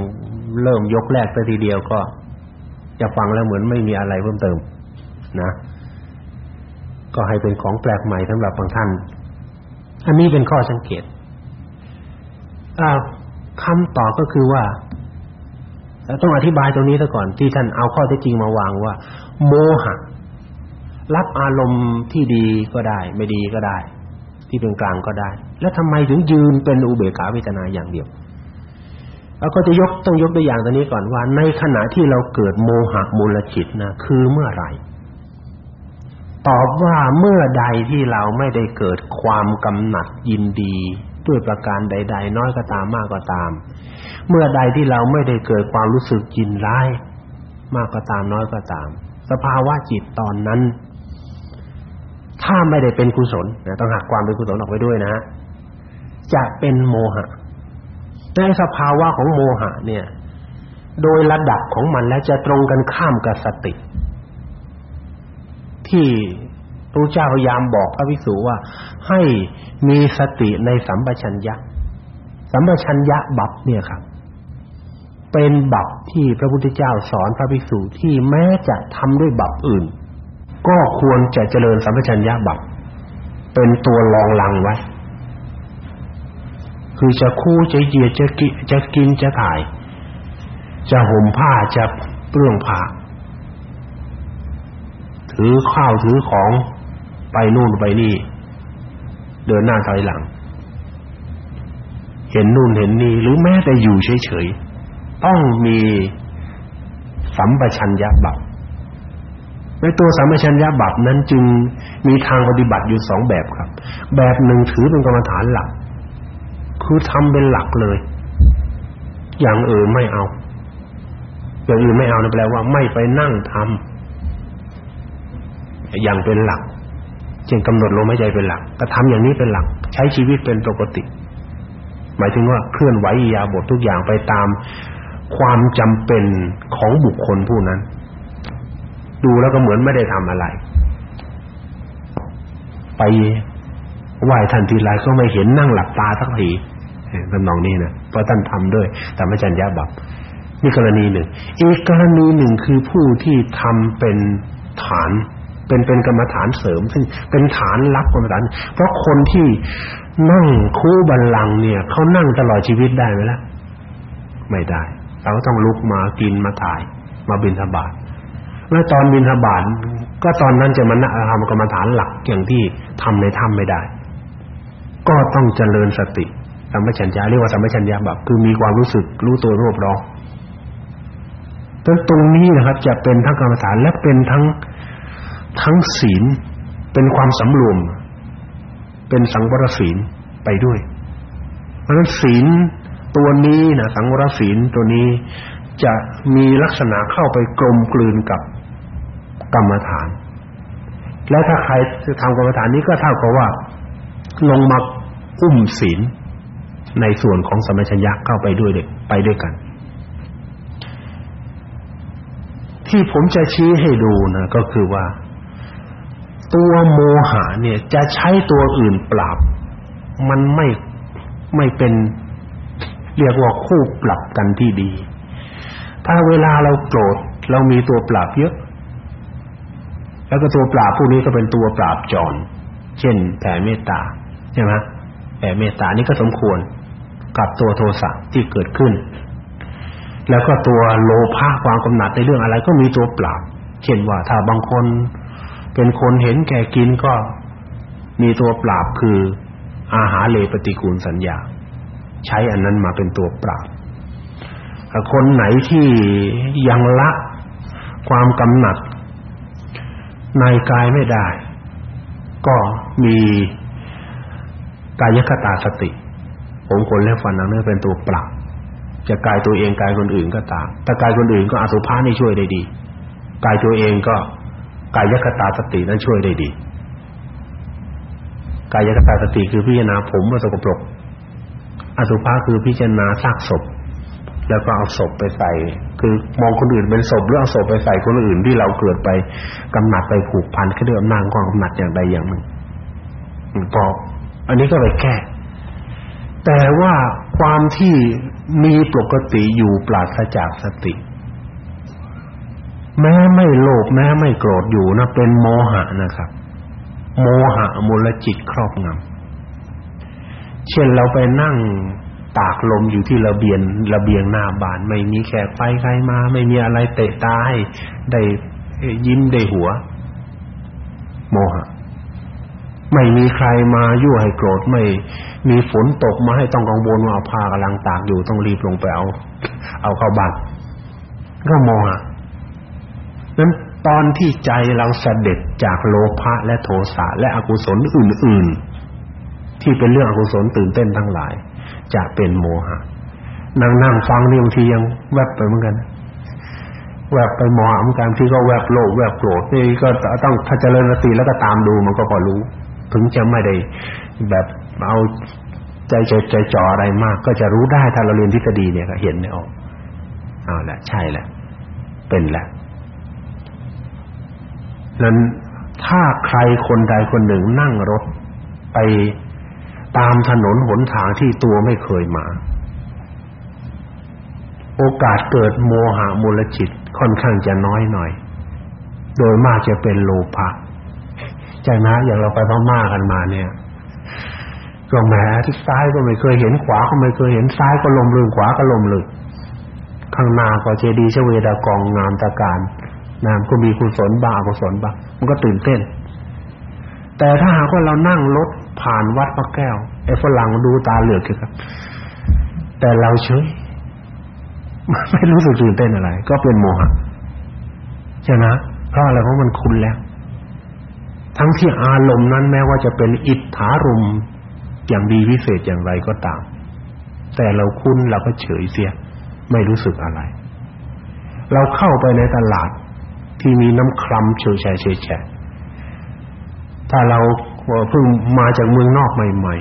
เริ่มยกแรกไปทีเดียวก็ จะฟังแล้วเหมือนไม่มีอะไรเพิ่มเติม นะ ก็ให้เป็นของแปลกใหม่สำหรับบางท่าน อันนี้เป็นข้อสังเกตคำตอบก็คือว่าต้องอธิบายตรงนี้ซะก่อน ที่ท่านเอาข้อเท็จจริงมาวางว่า โมหะ รับอารมณ์ที่ดีก็ได้ ไม่ดีก็ได้ ที่เป็นกลางก็ได้ แล้วทำไมถึงยืนเป็นอุเบกขาเวทนาอย่างเดียวเราก็จะยกต้องยกตัวอย่างตัวนี้ก่อนว่า ในขณะที่เราเกิดโมหะมูลจิตนะคือเมื่อไหร่ ตอบว่าเมื่อใดที่เราไม่ได้เกิดความกำหนัดยินดีด้วยประการใด ๆ น้อยก็ตามมากก็ตาม เมื่อใดที่เราไม่ได้เกิดความรู้สึกยินร้าย มากก็ตามน้อยก็ตาม สภาวะจิตตอนนั้น ถ้าไม่ได้เป็นกุศลนะต้องหักความเป็นกุศลออกไปด้วยนะจะเป็นโมหะในสภาวะของโมหะเนี่ย โดยระดับของมันแล้วจะตรงกันข้ามกับสติ ที่พระเจ้าพยายามบอกพระภิกษุว่าให้มีสติในสัมปชัญญะ สัมปชัญญะบัพเนี่ยครับ เป็นบัพที่พระพุทธเจ้าสอนพระภิกษุที่แม้จะทำด้วยบัพอื่น ก็ควรจะเจริญสัมปชัญญะบัพเป็นตัวรองลังไว้ คือจะคู่จะเหยียดจะกิจะกินจะถ่าย จะห่มผ้าจะเปลื้องผ้า ถือข้าวถือของไปนู่นไปนี่ เดินหน้าถอยหลัง เห็นนู่นเห็นนี่หรือแม้แต่อยู่เฉยๆต้องมีสัมปชัญญะบัพในตัวสัมปชัญญะบัพนั้นจึงมีทางปฏิบัติอยู่สองแบบครับ แบบหนึ่งถือเป็นกรรมฐานหลัก คือทำเป็นหลักเลย อย่างอื่นไม่เอา อย่างอื่นไม่เอานั่นแปลว่าไม่ไปนั่งทำ อย่างเป็นหลักจึงกำหนดลมหายใจเป็นหลักก็ทำอย่างนี้เป็นหลัก ใช้ชีวิตเป็นปกติ หมายถึงว่าเคลื่อนไหวิยาบททุกอย่างไปตามความจำเป็นของบุคคลผู้นั้น ดูแล้วก็เหมือนไม่ได้ทำอะไร ไปไหว้ท่านทีไรก็ไม่เห็นนั่งหลับตาสักทีทำนองนี้นะเพราะท่านทำด้วยแต่ไม่จัญญาบับนี่กรณีหนึ่ง อีกกรณีหนึ่งคือผู้ที่ทำเป็นฐาน เป็นเป็นกรรมฐานเสริมซึ่งเป็นฐานรับกรรมฐานเพราะคนที่นั่งคู่บัลลังก์เนี่ยเขานั่งตลอดชีวิตได้ไหมล่ะไม่ได้เราต้องลุกมากินมาถ่าย มาบิณฑบาตเมื่อตอนบิณฑบาตก็ตอนนั้นจะมาทำกรรมฐานหลักอย่างที่ทำในถ้ำไม่ได้ ก็ต้องเจริญสติสัมปชัญญะเรียกว่าสัมปชัญญะแบบคือมีความรู้สึกรู้ตัวรวบรองตรงนี้นะครับจะเป็นทั้งกรรมฐานและเป็นทั้ง ทั้งศีลเป็นความสำรวม เป็นสังวรศีลไปด้วย เพราะฉะนั้นศีลตัวนี้นะสังวรศีลตัวนี้จะมีลักษณะเข้าไปกลมกลืนกับกรรมฐาน และถ้าใครจะทำกรรมฐานนี้ก็เท่ากับว่า ลงมาอุ้มศีลในส่วนของสมัชัญญะเข้าไปด้วยเด็กไปด้วยกัน ที่ผมจะชี้ให้ดูนะก็คือว่า ตัวโมหะเนี่ยจะใช้ตัวอื่นปราบ มันไม่ไม่เป็นเรียกว่าคู่ปรับกันที่ดี ถ้าเวลาเราโกรธเรามีตัวปราบเยอะ แล้วก็ตัวปราบพวกนี้ก็เป็นตัวปราบจร เช่นแผ่เมตตาใช่ไหมแผ่เมตตานี่ก็สมควรกับตัวโทสะที่เกิดขึ้น แล้วก็ตัวโลภะความกำหนัดในเรื่องอะไรก็มีตัวปราบ เช่นว่าถ้าบางคน เป็นคนเห็นแก่กินก็มีตัวปราบคืออาหารเลปฏิกูลสัญญา ใช้อันนั้นมาเป็นตัวปราบคนไหนที่ยังละความกำหนัด ในกายไม่ได้ ก็มีกายคตาสติ ผมคนและฟันนังเนื้อเป็นตัวปราบจะกายตัวเองกายคนอื่นก็ตามถ้ากายคนอื่นก็อสุภะนี่ช่วยได้ดี กายตัวเองก็ กายคตาสตินั้นช่วยได้ดี กายคตาสติคือพิจารณาผมว่าสกปรกอสุภะคือพิจารณาซากศพ แล้วก็เอาศพไปใส่ คือมองคนอื่นเป็นศพหรือเอาศพไปใส่คนอื่นที่เราเกิดไปกำหนัดไปผูกพันขึ้นด้วยอำนาจของกำหนัดอย่างใดอย่างหนึ่งพออันนี้ก็ไปแก้แต่ว่าความที่มีปกติอยู่ปราศจากสติ แม้ไม่โลภแม้ไม่โกรธอยู่นะเป็นโมหะนะครับ โมหะมูลจิตครอบงำเช่นเราไปนั่งตากลมอยู่ที่ระเบียงระเบียงหน้าบ้าน ไม่มีแขกไปใครมา ไม่มีอะไรเตะตาให้ได้ยิ้มได้หัว โมหะ ไม่มีใครมายั่วให้โกรธไม่ มีฝนตกมาให้ต้องกังวลว่าผ้ากำลังตากอยู่ต้องรีบลงไปเอา เอาเข้าบ้านก็โมหะ นั้นตอนที่ใจเราเสด็จจากโลภะและโทสะและอกุศลอื่น ๆ ที่เป็นเรื่องอกุศลตื่นเต้นทั้งหลาย จะเป็นโมหะนั่งนั่งฟังนี่บางทียังแวบไปเหมือนกัน แวบไปมองเหมือนกันที่ก็แวบโลภแวบโกรธนี่ก็ต้องถ้าเจริญสติแล้วก็ตามดูมันก็พอรู้ ถึงจะไม่ได้แบบเอาใจใจใจจ่ออะไรมาก ก็จะรู้ได้ถ้าเราเรียนทฤษฎีเนี่ยก็เห็นไม่ออกเอาละใช่แหละเป็นแหละ นั้นถ้าใครคนใดคนหนึ่งนั่งรถไปตามถนนหนทางที่ตัวไม่เคยมา โอกาสเกิดโมหะมูลจิตค่อนข้างจะน้อยหน่อย โดยมากจะเป็นโลภะใช่ไหมอย่างเราไปพม่ากันมาเนี่ยก็แหมที่ซ้ายก็ไม่เคยเห็นขวาก็ไม่เคยเห็นซ้ายก็ลมลืมขวาก็ลมลืมข้างหน้าก็เจดีย์ชเวดากองงามตะการ นามก็มีกุศลบ้างอกุศลบ้างมันก็ตื่นเต้น แต่ถ้าหากว่าเรานั่งรถผ่านวัดพระแก้วไอ้ฝรั่งดูตาเหลือกครับ แต่เราเฉยไม่รู้สึกตื่นเต้นอะไร ก็เป็นโมหะใช่ไหมเพราะอะไรเพราะมันคุ้นแล้ว ทั้งที่อารมณ์นั้นแม้ว่าจะเป็นอิทธารมอย่างดีวิเศษอย่างไรก็ตาม แต่เราคุ้นเราก็เฉยเสีย ไม่รู้สึกอะไร เราเข้าไปในตลาด ที่มีน้ำคลัมเฉยแฉะเฉยแฉะถ้าเราเพิ่งมาจากเมืองนอกใหม่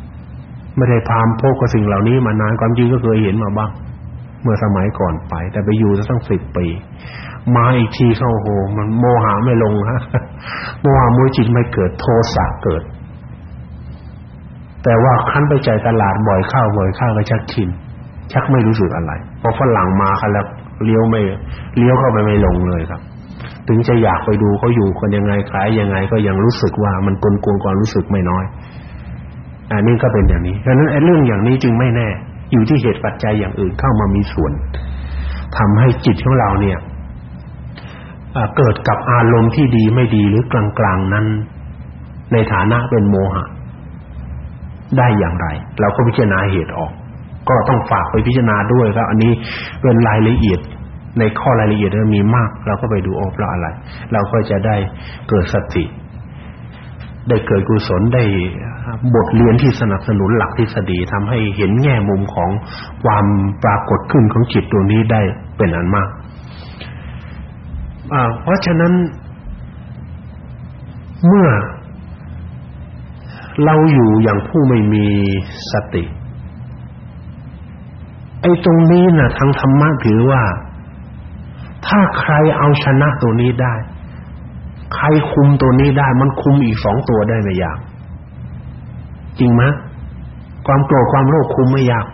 ๆ ไม่ได้พามพกกับสิ่งเหล่านี้มานานความจริงก็เคยเห็นมาบ้าง เมื่อสมัยก่อนไป แต่ไปอยู่ตั้งสิบปี มาอีกทีเข้าโห มันโมหะไม่ลงฮะโมหะมุจิตไม่เกิดโทสะเกิด แต่ว่าคั้นไปใจตลาดบ่อยเข้าบ่อยเข้าก็ชักชินชักไม่รู้สึกอะไรพอฝรั่งมาคันแล้ว เลี้ยวไม่เลี้ยวเข้าไปไม่ลงเลยครับ ถึงจะอยากไปดูเขาอยู่คนยังไงขายยังไง ก็ยังรู้สึกว่ามันกลกวงความรู้สึกไม่น้อยอันนี้ก็เป็นอย่างนี้เพราะนั้นไอ้เรื่องอย่างนี้จึงไม่แน่ อยู่ที่เหตุปัจจัยอย่างอื่นเข้ามามีส่วนทำให้จิตของเราเนี่ยเกิดกับอารมณ์ที่ดีไม่ดีหรือกลางๆนั้น ในฐานะเป็นโมหะ ได้อย่างไร เราก็พิจารณาเหตุออก ก็ต้องฝากไปพิจารณาด้วยครับอันนี้เป็นรายละเอียดในข้อรายละเอียดมีมาก เราก็ไปดูโอ้เพราะอะไร เราก็จะได้เกิดสติ ได้เกิดกุศลได้บทเรียนที่สนับสนุนหลักทฤษฎีทำให้เห็นแง่มุมของความปรากฏขึ้นของจิตตัวนี้ได้เป็นอันมากเพราะฉะนั้น เมื่อเราอยู่อย่างผู้ไม่มีสติ ไอ้ตรงนี้น่ะทางธรรมะถือว่า ถ้าใครเอาชนะตัวนี้ได้ ใครคุมตัวนี้ได้ มันคุมอีกสองตัวได้ไม่ยาก จริงไหมความโกรธความโลภคุมไม่ยาก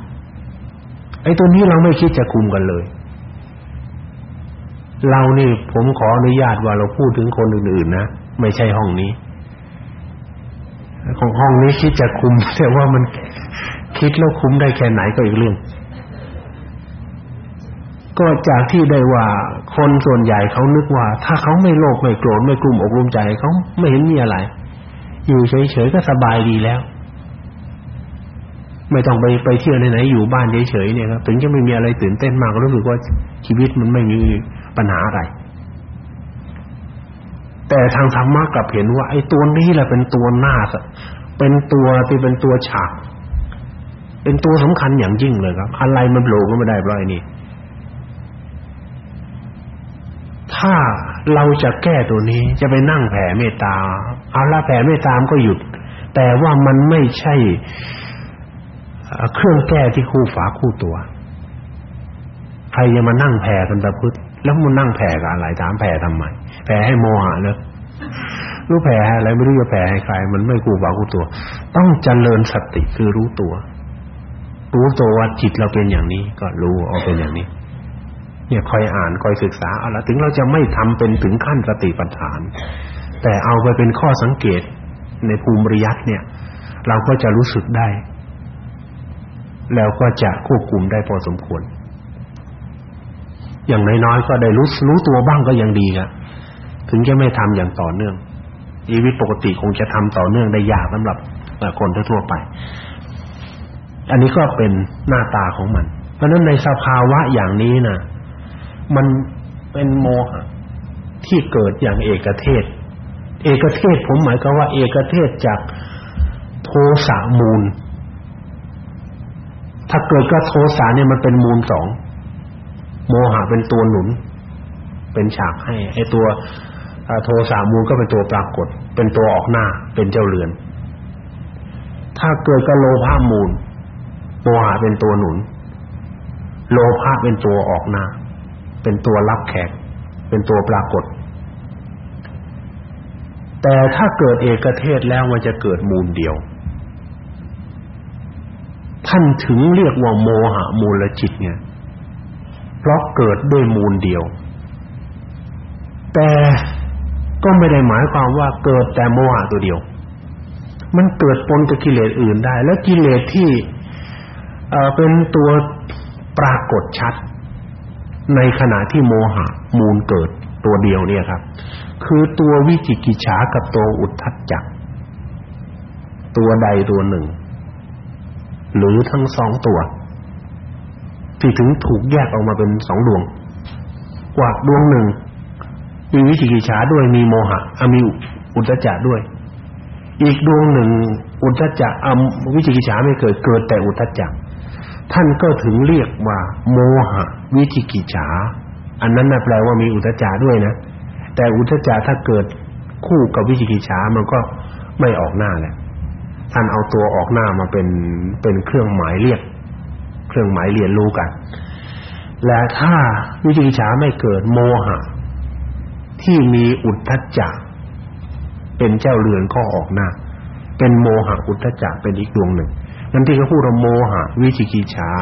ไอ้ตัวนี้เราไม่คิดจะคุมกันเลย เรานี่ผมขออนุญาตว่าเราพูดถึงคนอื่นๆนะไม่ใช่ห้องนี้ ของห้องนี้คิดจะคุมแต่ว่ามันคิดแล้วคุมได้แค่ไหนก็อีกเรื่อง ก็จากที่ได้ว่าคนส่วนใหญ่เขานึกว่า ถ้าเขาไม่โลภไม่โกรธไม่กลุ่มอกกลุ่มใจเขาไม่เห็นมีอะไร อยู่เฉยๆก็สบายดีแล้ว ไม่ต้องไปไปเที่ยวไหนๆอยู่บ้านเฉยๆเนี่ยครับถึงจะไม่มีอะไรตื่นเต้นมากก็รู้สึกว่าชีวิตมันไม่มีปัญหาอะไร แต่ทางธรรมะกลับเห็นว่า ไอ้ตัวนี้แหละเป็นตัวหน้าเป็นตัวที่เป็นตัวฉากเป็นตัวสำคัญอย่างยิ่งเลยครับ อะไรมันโผล่ก็ไม่ได้เพราะไอ้นี่ ถ้าเราจะแก้ตัวนี้จะไปนั่งแผ่เมตตาเอาละแผ่เมตตามก็หยุด แต่ว่ามันไม่ใช่เครื่องแก้ที่คู่ฝาคู่ตัว ใครจะมานั่งแผ่กันตะพึดแล้วมันนั่งแผ่กับอะไรถามแผ่ทำไมแผ่ให้โมหะเนอะรู้แผ่อะไรไม่รู้จะแผ่ให้ใคร มันไม่คู่ฝาคู่ตัว ต้องเจริญสติคือรู้ตัว รู้ตัวว่าจิตเราเป็นอย่างนี้ก็รู้เอาเป็นอย่างนี้ เนี่ยคอยอ่านคอยศึกษาเอาละถึงเราจะไม่ทำเป็นถึงขั้นสติปัฏฐาน แต่เอาไปเป็นข้อสังเกตในภูมิริยัติเนี่ย เราก็จะรู้สึกได้ แล้วก็จะควบคุมได้พอสมควร อย่างน้อยๆก็ได้รู้รู้ตัวบ้างก็ยังดีครับถึงจะไม่ทำอย่างต่อเนื่องชีวิตปกติคงจะทำต่อเนื่องได้ยากสำหรับคนทั่วไป อันนี้ก็เป็นหน้าตาของมัน เพราะนั้นในสภาวะอย่างนี้นะ มันเป็นโมหะที่เกิดอย่างเอกเทศ เอกเทศผมหมายความว่าเอกเทศจากโทสะมูล ถ้าเกิดก็โทสะเนี่ยมันเป็นมูลสองโมหะเป็นตัวหนุน เป็นฉากให้ไอ้ตัวโทสะมูลก็เป็นตัวปรากฏ เป็นตัวออกหน้าเป็นเจ้าเรือน ถ้าเกิดก็โลภะมูลโมหะเป็นตัวหนุน โลภะเป็นตัวออกหน้า เป็นตัวรับแขก เป็นตัวปรากฏ แต่ถ้าเกิดเอกเทศแล้วมันจะเกิดมูลเดียว ท่านถึงเรียกว่าโมหะมูลจิตเนี่ย เพราะเกิดด้วยมูลเดียว แต่ก็ไม่ได้หมายความว่าเกิดแต่โมหะตัวเดียว มันเกิดปนกับกิเลสอื่นได้ และกิเลสที่เอ่อเป็นตัวปรากฏชัด ในขณะที่โมหะมูลเกิดตัวเดียวเนี่ยครับ คือตัววิจิกิจฉากับตัวอุทธัจจะตัวใดตัวหนึ่ง หรือทั้งสองตัว ที่ถึงถูกแยกออกมาเป็นสองดวงกว่าดวงหนึ่ง มีวิจิกิจฉาด้วยมีโมหะอมีอุทธัจจะด้วย อีกดวงหนึ่ง อุทธัจจะอวิจิกิจฉาไม่เกิดเกิดแต่อุทธัจจะ ท่านก็ถึงเรียกว่าโมหะวิจิกิจฉาอันนั้นน่ะแปลว่ามีอุทธัจจะด้วยนะ แต่อุทธัจจะถ้าเกิดคู่กับวิจิกิจฉามันก็ไม่ออกหน้าแหละท่านเอาตัวออกหน้ามาเป็นเป็นเครื่องหมายเรียก เครื่องหมายเรียนรู้กัน และถ้าวิจิกิจฉาไม่เกิดโมหะ ที่มีอุทธัจจะเป็นเจ้าเรือนก็ออกหน้า เป็นโมหะอุทธัจจะเป็นอีกดวงหนึ่ง นั่นที่เขาพูดว่าโมหะ วิจิกิจฉา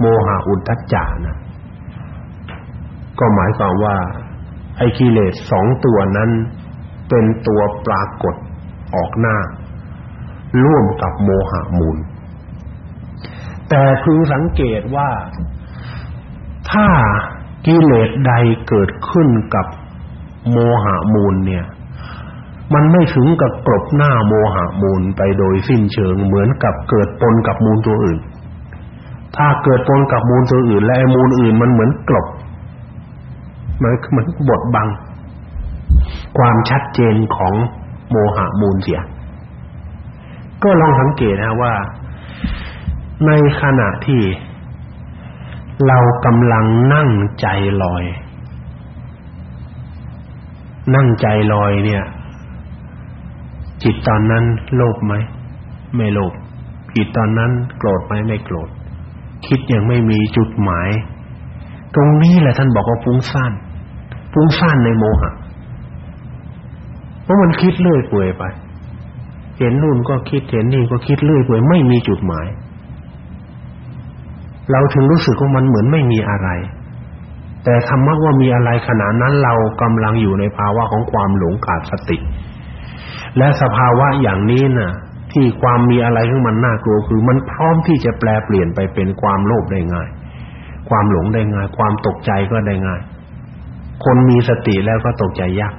โมหะอุทธัจจะนะก็หมายความว่า ไอ้กิเลสสองตัวนั้น เป็นตัวปรากฏออกหน้า ร่วมกับโมหะมูล แต่พึงสังเกตว่า ถ้ากิเลสใดเกิดขึ้นกับโมหะมูลเนี่ย มันไม่ถึงกับกลบหน้าโมหะมูลไปโดยสิ้นเชิงเหมือนกับเกิดปนกับมูลตัวอื่น ถ้าเกิดปนกับมูลตัวอื่น และไอ้มูลอื่นมันเหมือนกลบมันเหมือนบดบัง ความชัดเจนของโมหะมูลเสีย ก็ลองสังเกตนะว่า ในขณะที่ เรากำลังนั่งใจลอย นั่งใจลอยเนี่ย จิตตอนนั้นโลภไหมไม่โลภจิตตอนนั้นโกรธไหมไม่โกรธคิดยังไม่มีจุดหมาย ตรงนี้แหละท่านบอกว่าฟุ้งซ่านฟุ้งซ่านในโมหะเพราะมันคิดเลื่อยเปื่อยไป เห็นนู่นก็คิดเห็นนี่ก็คิดเลื่อยเปื่อยไม่มีจุดหมาย เราถึงรู้สึกว่ามันเหมือนไม่มีอะไร แต่ธรรมะว่ามีอะไรขณะนั้นเรากำลังอยู่ในภาวะของความหลงขาดสติ และสภาวะอย่างนี้น่ะ ที่ความมีอะไรของมันน่ากลัวคือ มันพร้อมที่จะแปลเปลี่ยนไปเป็นความโลภได้ง่าย ความหลงได้ง่าย ความตกใจก็ได้ง่าย คนมีสติแล้วก็ตกใจยาก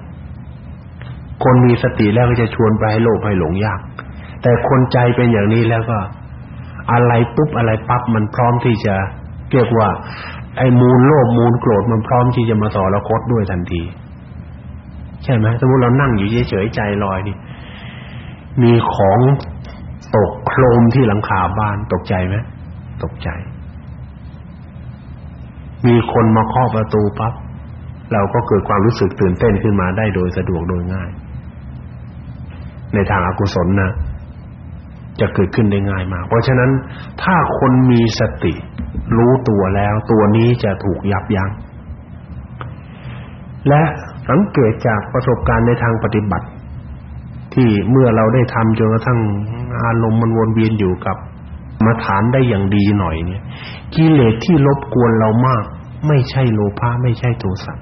คนมีสติแล้วก็จะชวนไปให้โลภให้หลงยาก แต่คนใจเป็นอย่างนี้แล้วก็ อะไรปุ๊บอะไรปั๊บมันพร้อมที่จะเรียกว่า ไอ้มูลโลภมูลโกรธมันพร้อมที่จะมาสอละคดด้วยทันที ใช่ไหมสมมติเรานั่งอยู่เฉยๆใจลอยนี่ มีของตกโครมที่หลังคาบ้านตกใจไหมตกใจ มีคนมาเคาะประตูปั๊บเราก็เกิดความรู้สึกตื่นเต้นขึ้นมาได้โดยสะดวกโดยง่าย ในทางอากุศลนะจะเกิดขึ้นได้ง่ายมาก เพราะฉะนั้นถ้าคนมีสติ รู้ตัวแล้ว ตัวนี้จะถูกยับยั้งและ สังเกตจากประสบการณ์ในทางปฏิบัติ ที่เมื่อเราได้ทำจนกระทั่งอารมณ์มันวนเวียนอยู่กับมาฐานได้อย่างดีหน่อยเนี่ยกิเลสที่รบกวนเรามาก ไม่ใช่โลภะไม่ใช่โทสะ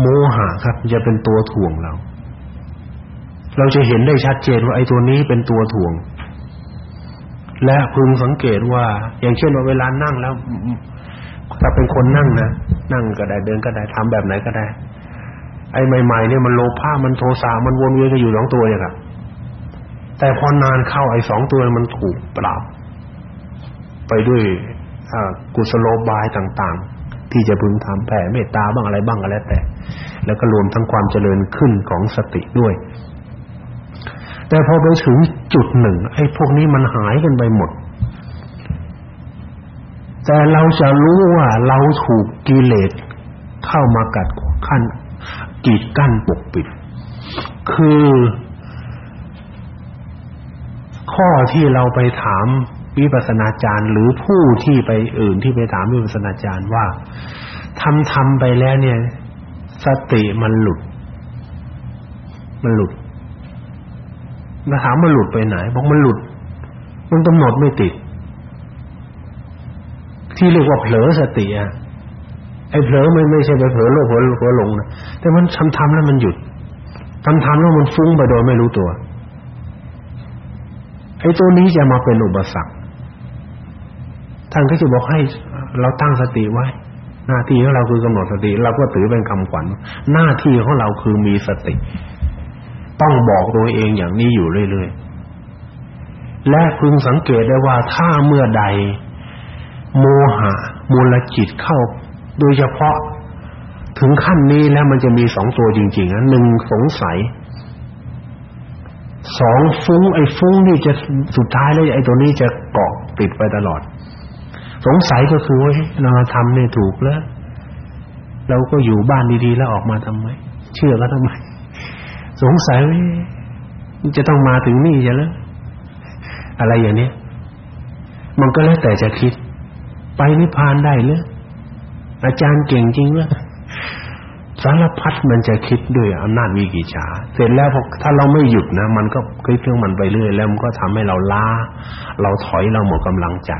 โมหะครับจะเป็นตัวถ่วงเรา เราจะเห็นได้ชัดเจนว่าไอ้ตัวนี้เป็นตัวถ่วง และพึงสังเกตว่า อย่างเช่นว่าเวลานั่งแล้วถ้าเป็นคนนั่งนะ นั่งก็ได้เดินก็ได้ทำแบบไหนก็ได้ ไอ้ใหม่ๆเนี่ยมันโลภะมันโทสะมันวนเวียนกันอยู่สองตัวเนี่ยครับแต่พอนานเข้าไอ้สองตัวมันถูกปราบไปด้วยกุศโลบายต่าง ๆ ที่จะพึงทำแผ่เมตตาบ้างอะไรบ้างก็แล้วแต่ แล้วก็รวมทั้งความเจริญขึ้นของสติด้วย แต่พอไปถึงจุดหนึ่งไอ้พวกนี้มันหายกันไปหมด แต่เราจะรู้ว่าเราถูกกิเลสเข้ามากัดขั้นกีดกั้นปกปิด คือ ข้อที่เราไปถามวิปัสสนาจารย์ หรือผู้ที่ไปอื่นที่ไปถามวิปัสสนาจารย์ว่าทำทำไปแล้วเนี่ย สติมันหลุด มันหลุดมาถามมันหลุดไปไหนบอกมันหลุด มันกำหนดไม่ติด ที่เรียกว่าเผลอสติอะไอ้เผลอไม่ไม่ใช่ไปเผลอโลภเผลอหลงนะแต่มันทำทำแล้วมันหยุดทำทำแล้วมันฟุ้งไปโดยไม่รู้ตัวไอ้ตัวนี้จะมาเป็นอุปสรรคท่านก็จะบอกให้เราตั้งสติไว้ หน้าที่ของเราคือกำหนดสติ เราก็ถือเป็นคำขวัญ หน้าที่ของเราคือมีสติ ต้องบอกตัวเองอย่างนี้อยู่เรื่อยๆและพึงสังเกตได้ว่าถ้าเมื่อใด โมหะมูลจิตเข้า โดยเฉพาะ ถึงขั้นนี้แล้วมันจะมีสองตัวจริงๆนะหนึ่งสงสัยสองฟุ้งไอ้ฟุ้งนี่จะสุดท้ายแล้วไอ้ตัวนี้จะเกาะติดไปตลอด สงสัยก็คือว่าเราทำเนี่ยถูกแล้วเราก็อยู่บ้านดีๆแล้วออกมาทำไม เชื่อก็ทำไม สงสัยว่าจะต้องมาถึงนี่จะแล้วอะไรอย่างนี้มันก็แล้วแต่จะคิด ไปนิพพานได้หรืออาจารย์เก่งจริงเหรอสารพัดมันจะคิดด้วยอำนาจวิกิจฉาเสร็จแล้วพอถ้าเราไม่หยุดนะ มันก็คิดเรื่องมันไปเรื่อย แล้วมันก็ทำให้เราล้า เราถอยเราหมดกำลังใจ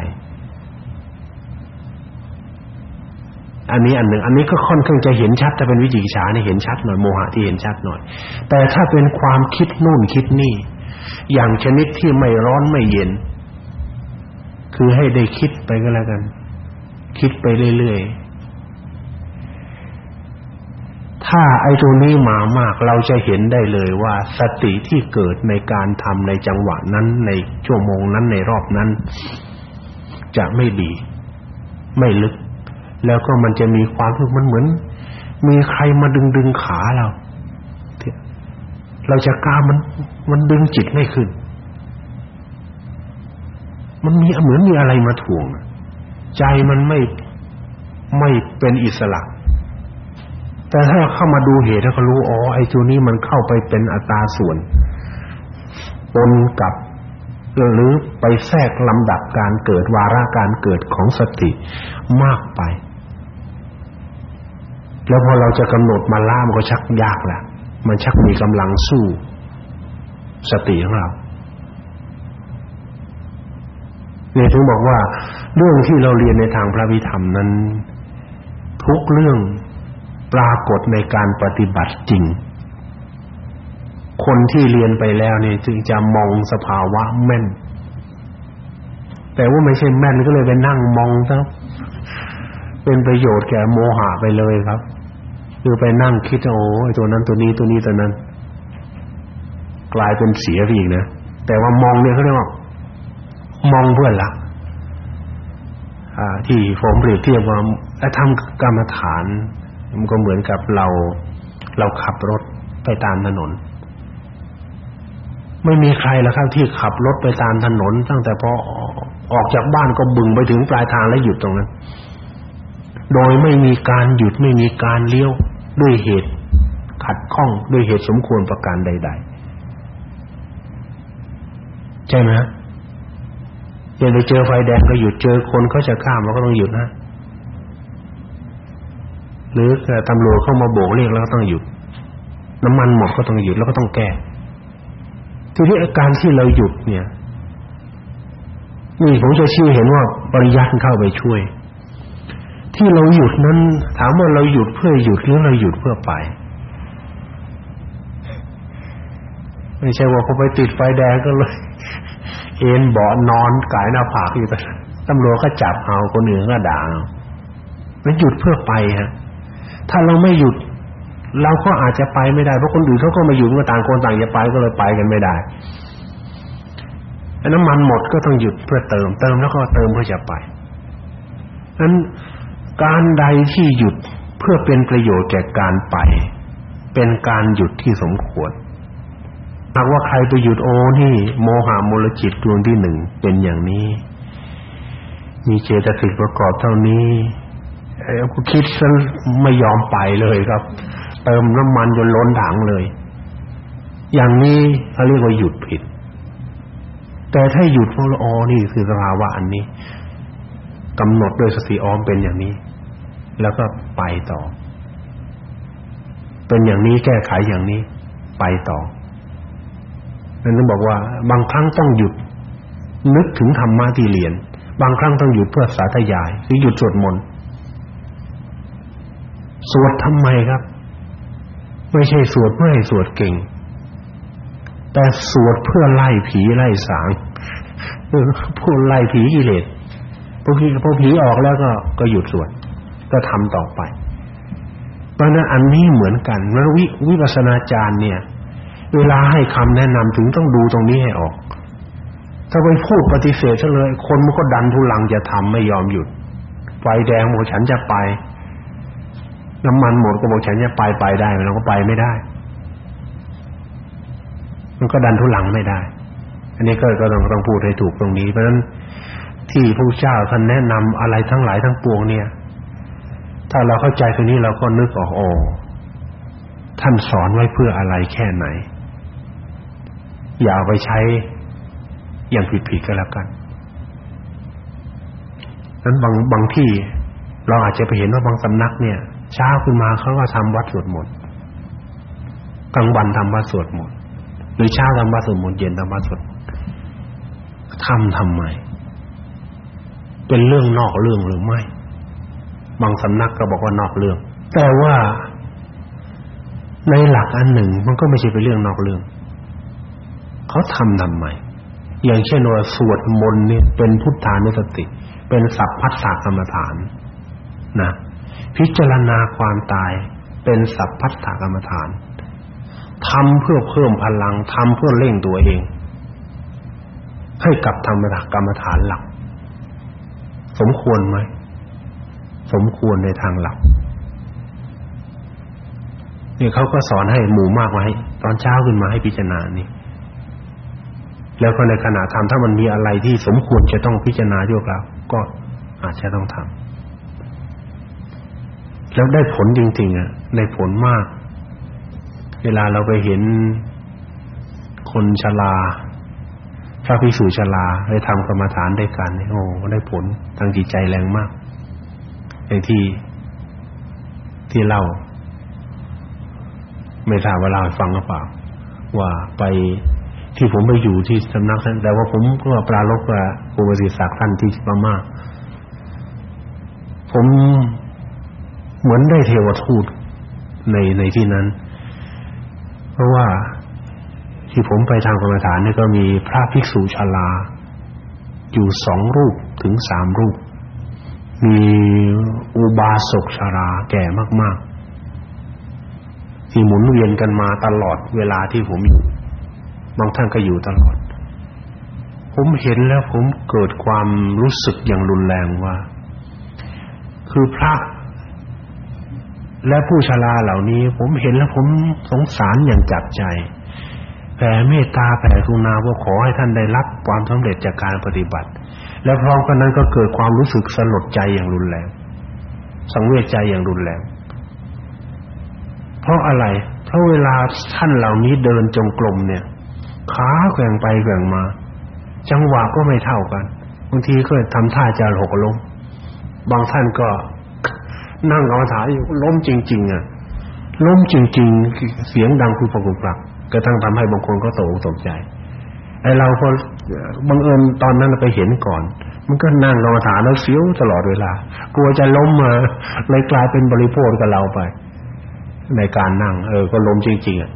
อันนี้อันหนึ่ง อันนี้ก็ค่อนข้างจะเห็นชัดถ้าเป็นวิจิกิจฉานี่เห็นชัดหน่อยโมหะที่เห็นชัดหน่อย แต่ถ้าเป็นความคิดนู่นคิดนี่ อย่างชนิดที่ไม่ร้อนไม่เย็น คือให้ได้คิดไปก็แล้วกัน คิดไปเรื่อยๆ ถ้าไอ้ตรงนี้มามากเราจะเห็นได้เลยว่าสติที่เกิดในการทำในจังหวะนั้นในชั่วโมงนั้นในรอบนั้น จะไม่ดี ไม่ลึก แล้วก็มันจะมีความรู้มันเหมือน มีใครมาดึงดึงขาเราเราจะกล้ามัน มันดึงจิตไม่ขึ้น มันมีเหมือนมีอะไรมาถ่วง ใจมันไม่ไม่เป็นอิสระ แต่ถ้าเข้ามาดูเหตุแล้วก็รู้อ๋อไอ้ตัวนี้มันเข้าไปเป็นอัตราส่วนปนกับหรือไปแทรกลำดับการเกิดวาระการเกิดของสติมากไป แล้วพอเราจะกำหนดมาล่ามก็ชักยากแหละมันชักมีกำลังสู้ สติของเรา เนี่ยถึงบอกว่าเรื่องที่เราเรียนในทางพระวิธรรมนั้น ทุกเรื่องปรากฏในการปฏิบัติจริง คนที่เรียนไปแล้วเนี่ยจึงจะมองสภาวะแม่น แต่ว่าไม่ใช่แม่นก็เลยไปนั่งมองซะเป็นประโยชน์แก่โมหะไปเลยครับคือไปนั่งคิดโอ้ไอ้ตัวนั้นตัวนี้ตัวนี้ตัวนั้น กลายเป็นเสียไปอีกนะ แต่ว่ามองเนี่ยเขาเรียกว่า มองเพื่อละอ่าที่ผมเปรียบเทียบว่าทำกรรมฐาน มันก็เหมือนกับเราเราขับรถไปตามถนน ไม่มีใครแล้วครับที่ขับรถไปตามถนน ตั้งแต่พอออกจากบ้านก็บึงไปถึงปลายทางแล้วหยุดตรงนั้น โดยไม่มีการหยุดไม่มีการเลี้ยวด้วยเหตุขัดข้องด้วยเหตุสมควรประการใด ๆ ใช่ไหมฮะ เไปเจอไฟแดงก็หยุดเจอคนเขาจะข้ามเราก็ต้องหยุดนะหรือตำรวจเข้ามาโบกเรียกแล้วก็ต้องหยุด น้ำมันหมดก็ต้องหยุดแล้วก็ต้องแก้ทีนี้อาการที่เราหยุดเนี่ย นี่ผมจะชี้เห็นว่าปริยัติเข้าไปช่วย ที่เราหยุดนั้น ถามว่าเราหยุดเพื่อหยุดหรือเราหยุดเพื่อไป ไม่ใช่ว่าพอไปติดไฟแดงก็เลย เอนเบาะนอนกายหน้าผากอยู่แต่ตำรวจก็จับเอาคนอื่นก็ด่ามันหยุดเพื่อไปฮะถ้าเราไม่หยุด เราก็อาจจะไปไม่ได้เพราะคนอื่นเขาก็มาอยู่ก็ต่างคนต่างจะไปก็เลยไปกันไม่ได้น้ำมันหมดก็ต้องหยุดเพื่อเติม เติมแล้วก็เติมเพื่อจะไปนั้นการใดที่หยุดเพื่อเป็นประโยชน์แก่การไป เป็นการหยุดที่สมควร หากว่าใครไปหยุดโอ้นี่โมหะมูลจิตดวงที่หนึ่งเป็นอย่างนี้ มีเจตสิกประกอบเท่านี้เอ้กูคิดซะไม่ยอมไปเลยครับ เติมน้ำมันจนล้นถังเลย อย่างนี้เขาเรียกว่าหยุดผิด แต่ถ้าหยุดเพราะอ๋อนี่คือสภาวะอันนี้กำหนดด้วยสติอ้อมเป็นอย่างนี้ แล้วก็ไปต่อ เป็นอย่างนี้แก้ไขอย่างนี้ ไปต่อ นั้นบอกว่าบางครั้งต้องหยุด นึกถึงธรรมะที่เรียน บางครั้งต้องหยุดเพื่อสาธยายหรือหยุดสวดมนต์สวดทำไมครับ ไม่ใช่สวดเพื่อให้สวดเก่ง แต่สวดเพื่อไล่ผีไล่สางเพื่อไล่ผีกิเลสพอผีพอผีออกแล้วก็ก็หยุดสวดก็ทำต่อไปเพราะนั้นอันนี้เหมือนกันแล้ววิวิปัสสนาจารย์เนี่ย เวลาให้คำแนะนำถึงต้องดูตรงนี้ให้ออก ถ้าไปพูดปฏิเสธซะเลย คนมันก็ดันทุลังจะทำไม่ยอมหยุด ไฟแดงบอกฉันจะไป น้ำมันหมดก็บอกฉันจะไปไปได้มันก็ไปไม่ได้ มันก็ดันทุลังไม่ได้ อันนี้ก็ก็ต้องต้องพูดให้ถูกตรงนี้ เพราะฉะนั้นที่พระเจ้าท่านแนะนำอะไรทั้งหลายทั้งปวงเนี่ย ถ้าเราเข้าใจตรงนี้เราก็นึกออกโอ้ท่านสอนไว้เพื่ออะไรแค่ไหน อย่าไปใช้อย่างผิดๆก็แล้วกันนั้นบางบางที่เราอาจจะไปเห็นว่าบางสำนักเนี่ยเช้าขึ้นมาเขาก็ทำวัดสวดมนต์กลางวันทำวัดสวดมนต์หรือเช้าทำวัดสวดมนต์เย็นทำวัดสวดทำทำไม เป็นเรื่องนอกเรื่องหรือไม่ บางสำนักก็บอกว่านอกเรื่อง แต่ว่าในหลักอันหนึ่งมันก็ไม่ใช่เป็นเรื่องนอกเรื่อง เขาทำทำไมอย่างเช่นว่าสวดมนต์เนี่ยเป็นพุทธานุสติ เป็นสัพพัสสะกรรมฐานนะพิจารณาความตายเป็นสัพพัสสะกรรมฐานทำเพื่อเพิ่มพลังทำเพื่อเร่งตัวเอง ให้กับธรรมะกรรมฐานหลัก สมควรไหมสมควรในทางหลักนี่เขาก็สอนให้หมู่มากมาให้ตอนเช้าขึ้นมาให้พิจารณานี่ แล้วก็ในขณะทำถ้ามันมีอะไรที่สมควรจะต้องพิจารณาด้วยแล้วก็อาจจะต้องทำแล้วได้ผลจริงๆอะได้ผลมาก เวลาเราไปเห็นคนชราพระภิกษุชราได้ทำกรรมฐานได้กันโอ้ได้ผลทางจิตใจแรงมากอย่างที่ที่เล่าไม่ทราบว่าเล่าให้ฟังหรือเปล่า ว่าไป ที่ผมไปอยู่ที่สำนักท่านแต่ว่าผมก็ปราลบกับครูบริษัทท่านที่พม่าผมเหมือนได้เทวทูตในในที่นั้น เพราะว่าที่ผมไปทางกรรมฐานนี่ก็มีพระภิกษุชาลา อยู่สองรูปถึงสามรูป มีอุบาสกชาราแก่มาก ๆ ที่หมุนเวียนกันมาตลอดเวลาที่ผมอยู่ บางท่านก็อยู่ตลอด ผมเห็นแล้วผมเกิดความรู้สึกอย่างรุนแรงว่า คือพระและผู้ชราเหล่านี้ ผมเห็นแล้วผมสงสารอย่างจับใจแผ่เมตตาแผ่กรุณาว่าขอให้ท่านได้รับความสำเร็จจากการปฏิบัติ แล้วพร้อมกันนั้นก็เกิดความรู้สึกสลดใจอย่างรุนแรงสังเวชใจอย่างรุนแรง เพราะอะไร เพราะเวลาท่านเหล่านี้เดินจงกรมเนี่ย ขาแกว่งไปแกว่งมา จังหวะก็ไม่เท่ากันบางทีก็ทำท่าจะหกล้มบางท่านก็นั่งกรรมฐานอยู่ล้มจริง ๆ อะล้มจริง ๆ เสียงดังคือปกุกลักกระทั่งทำให้บางคนก็ตกตกใจไอ้เราพอบังเอิญตอนนั้นไปเห็นก่อน มันก็นั่งกรรมฐานแล้วเสียวตลอดเวลากลัวจะล้มมาเลยกลายเป็นบริโภคกับเราไป ในการนั่ง เออ ก็ล้มจริง ๆอะ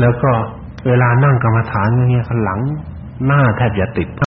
แล้วก็ เวลานั่งกรรมฐานอย่างเงี้ยข้างหลังหน้าแทบจะติด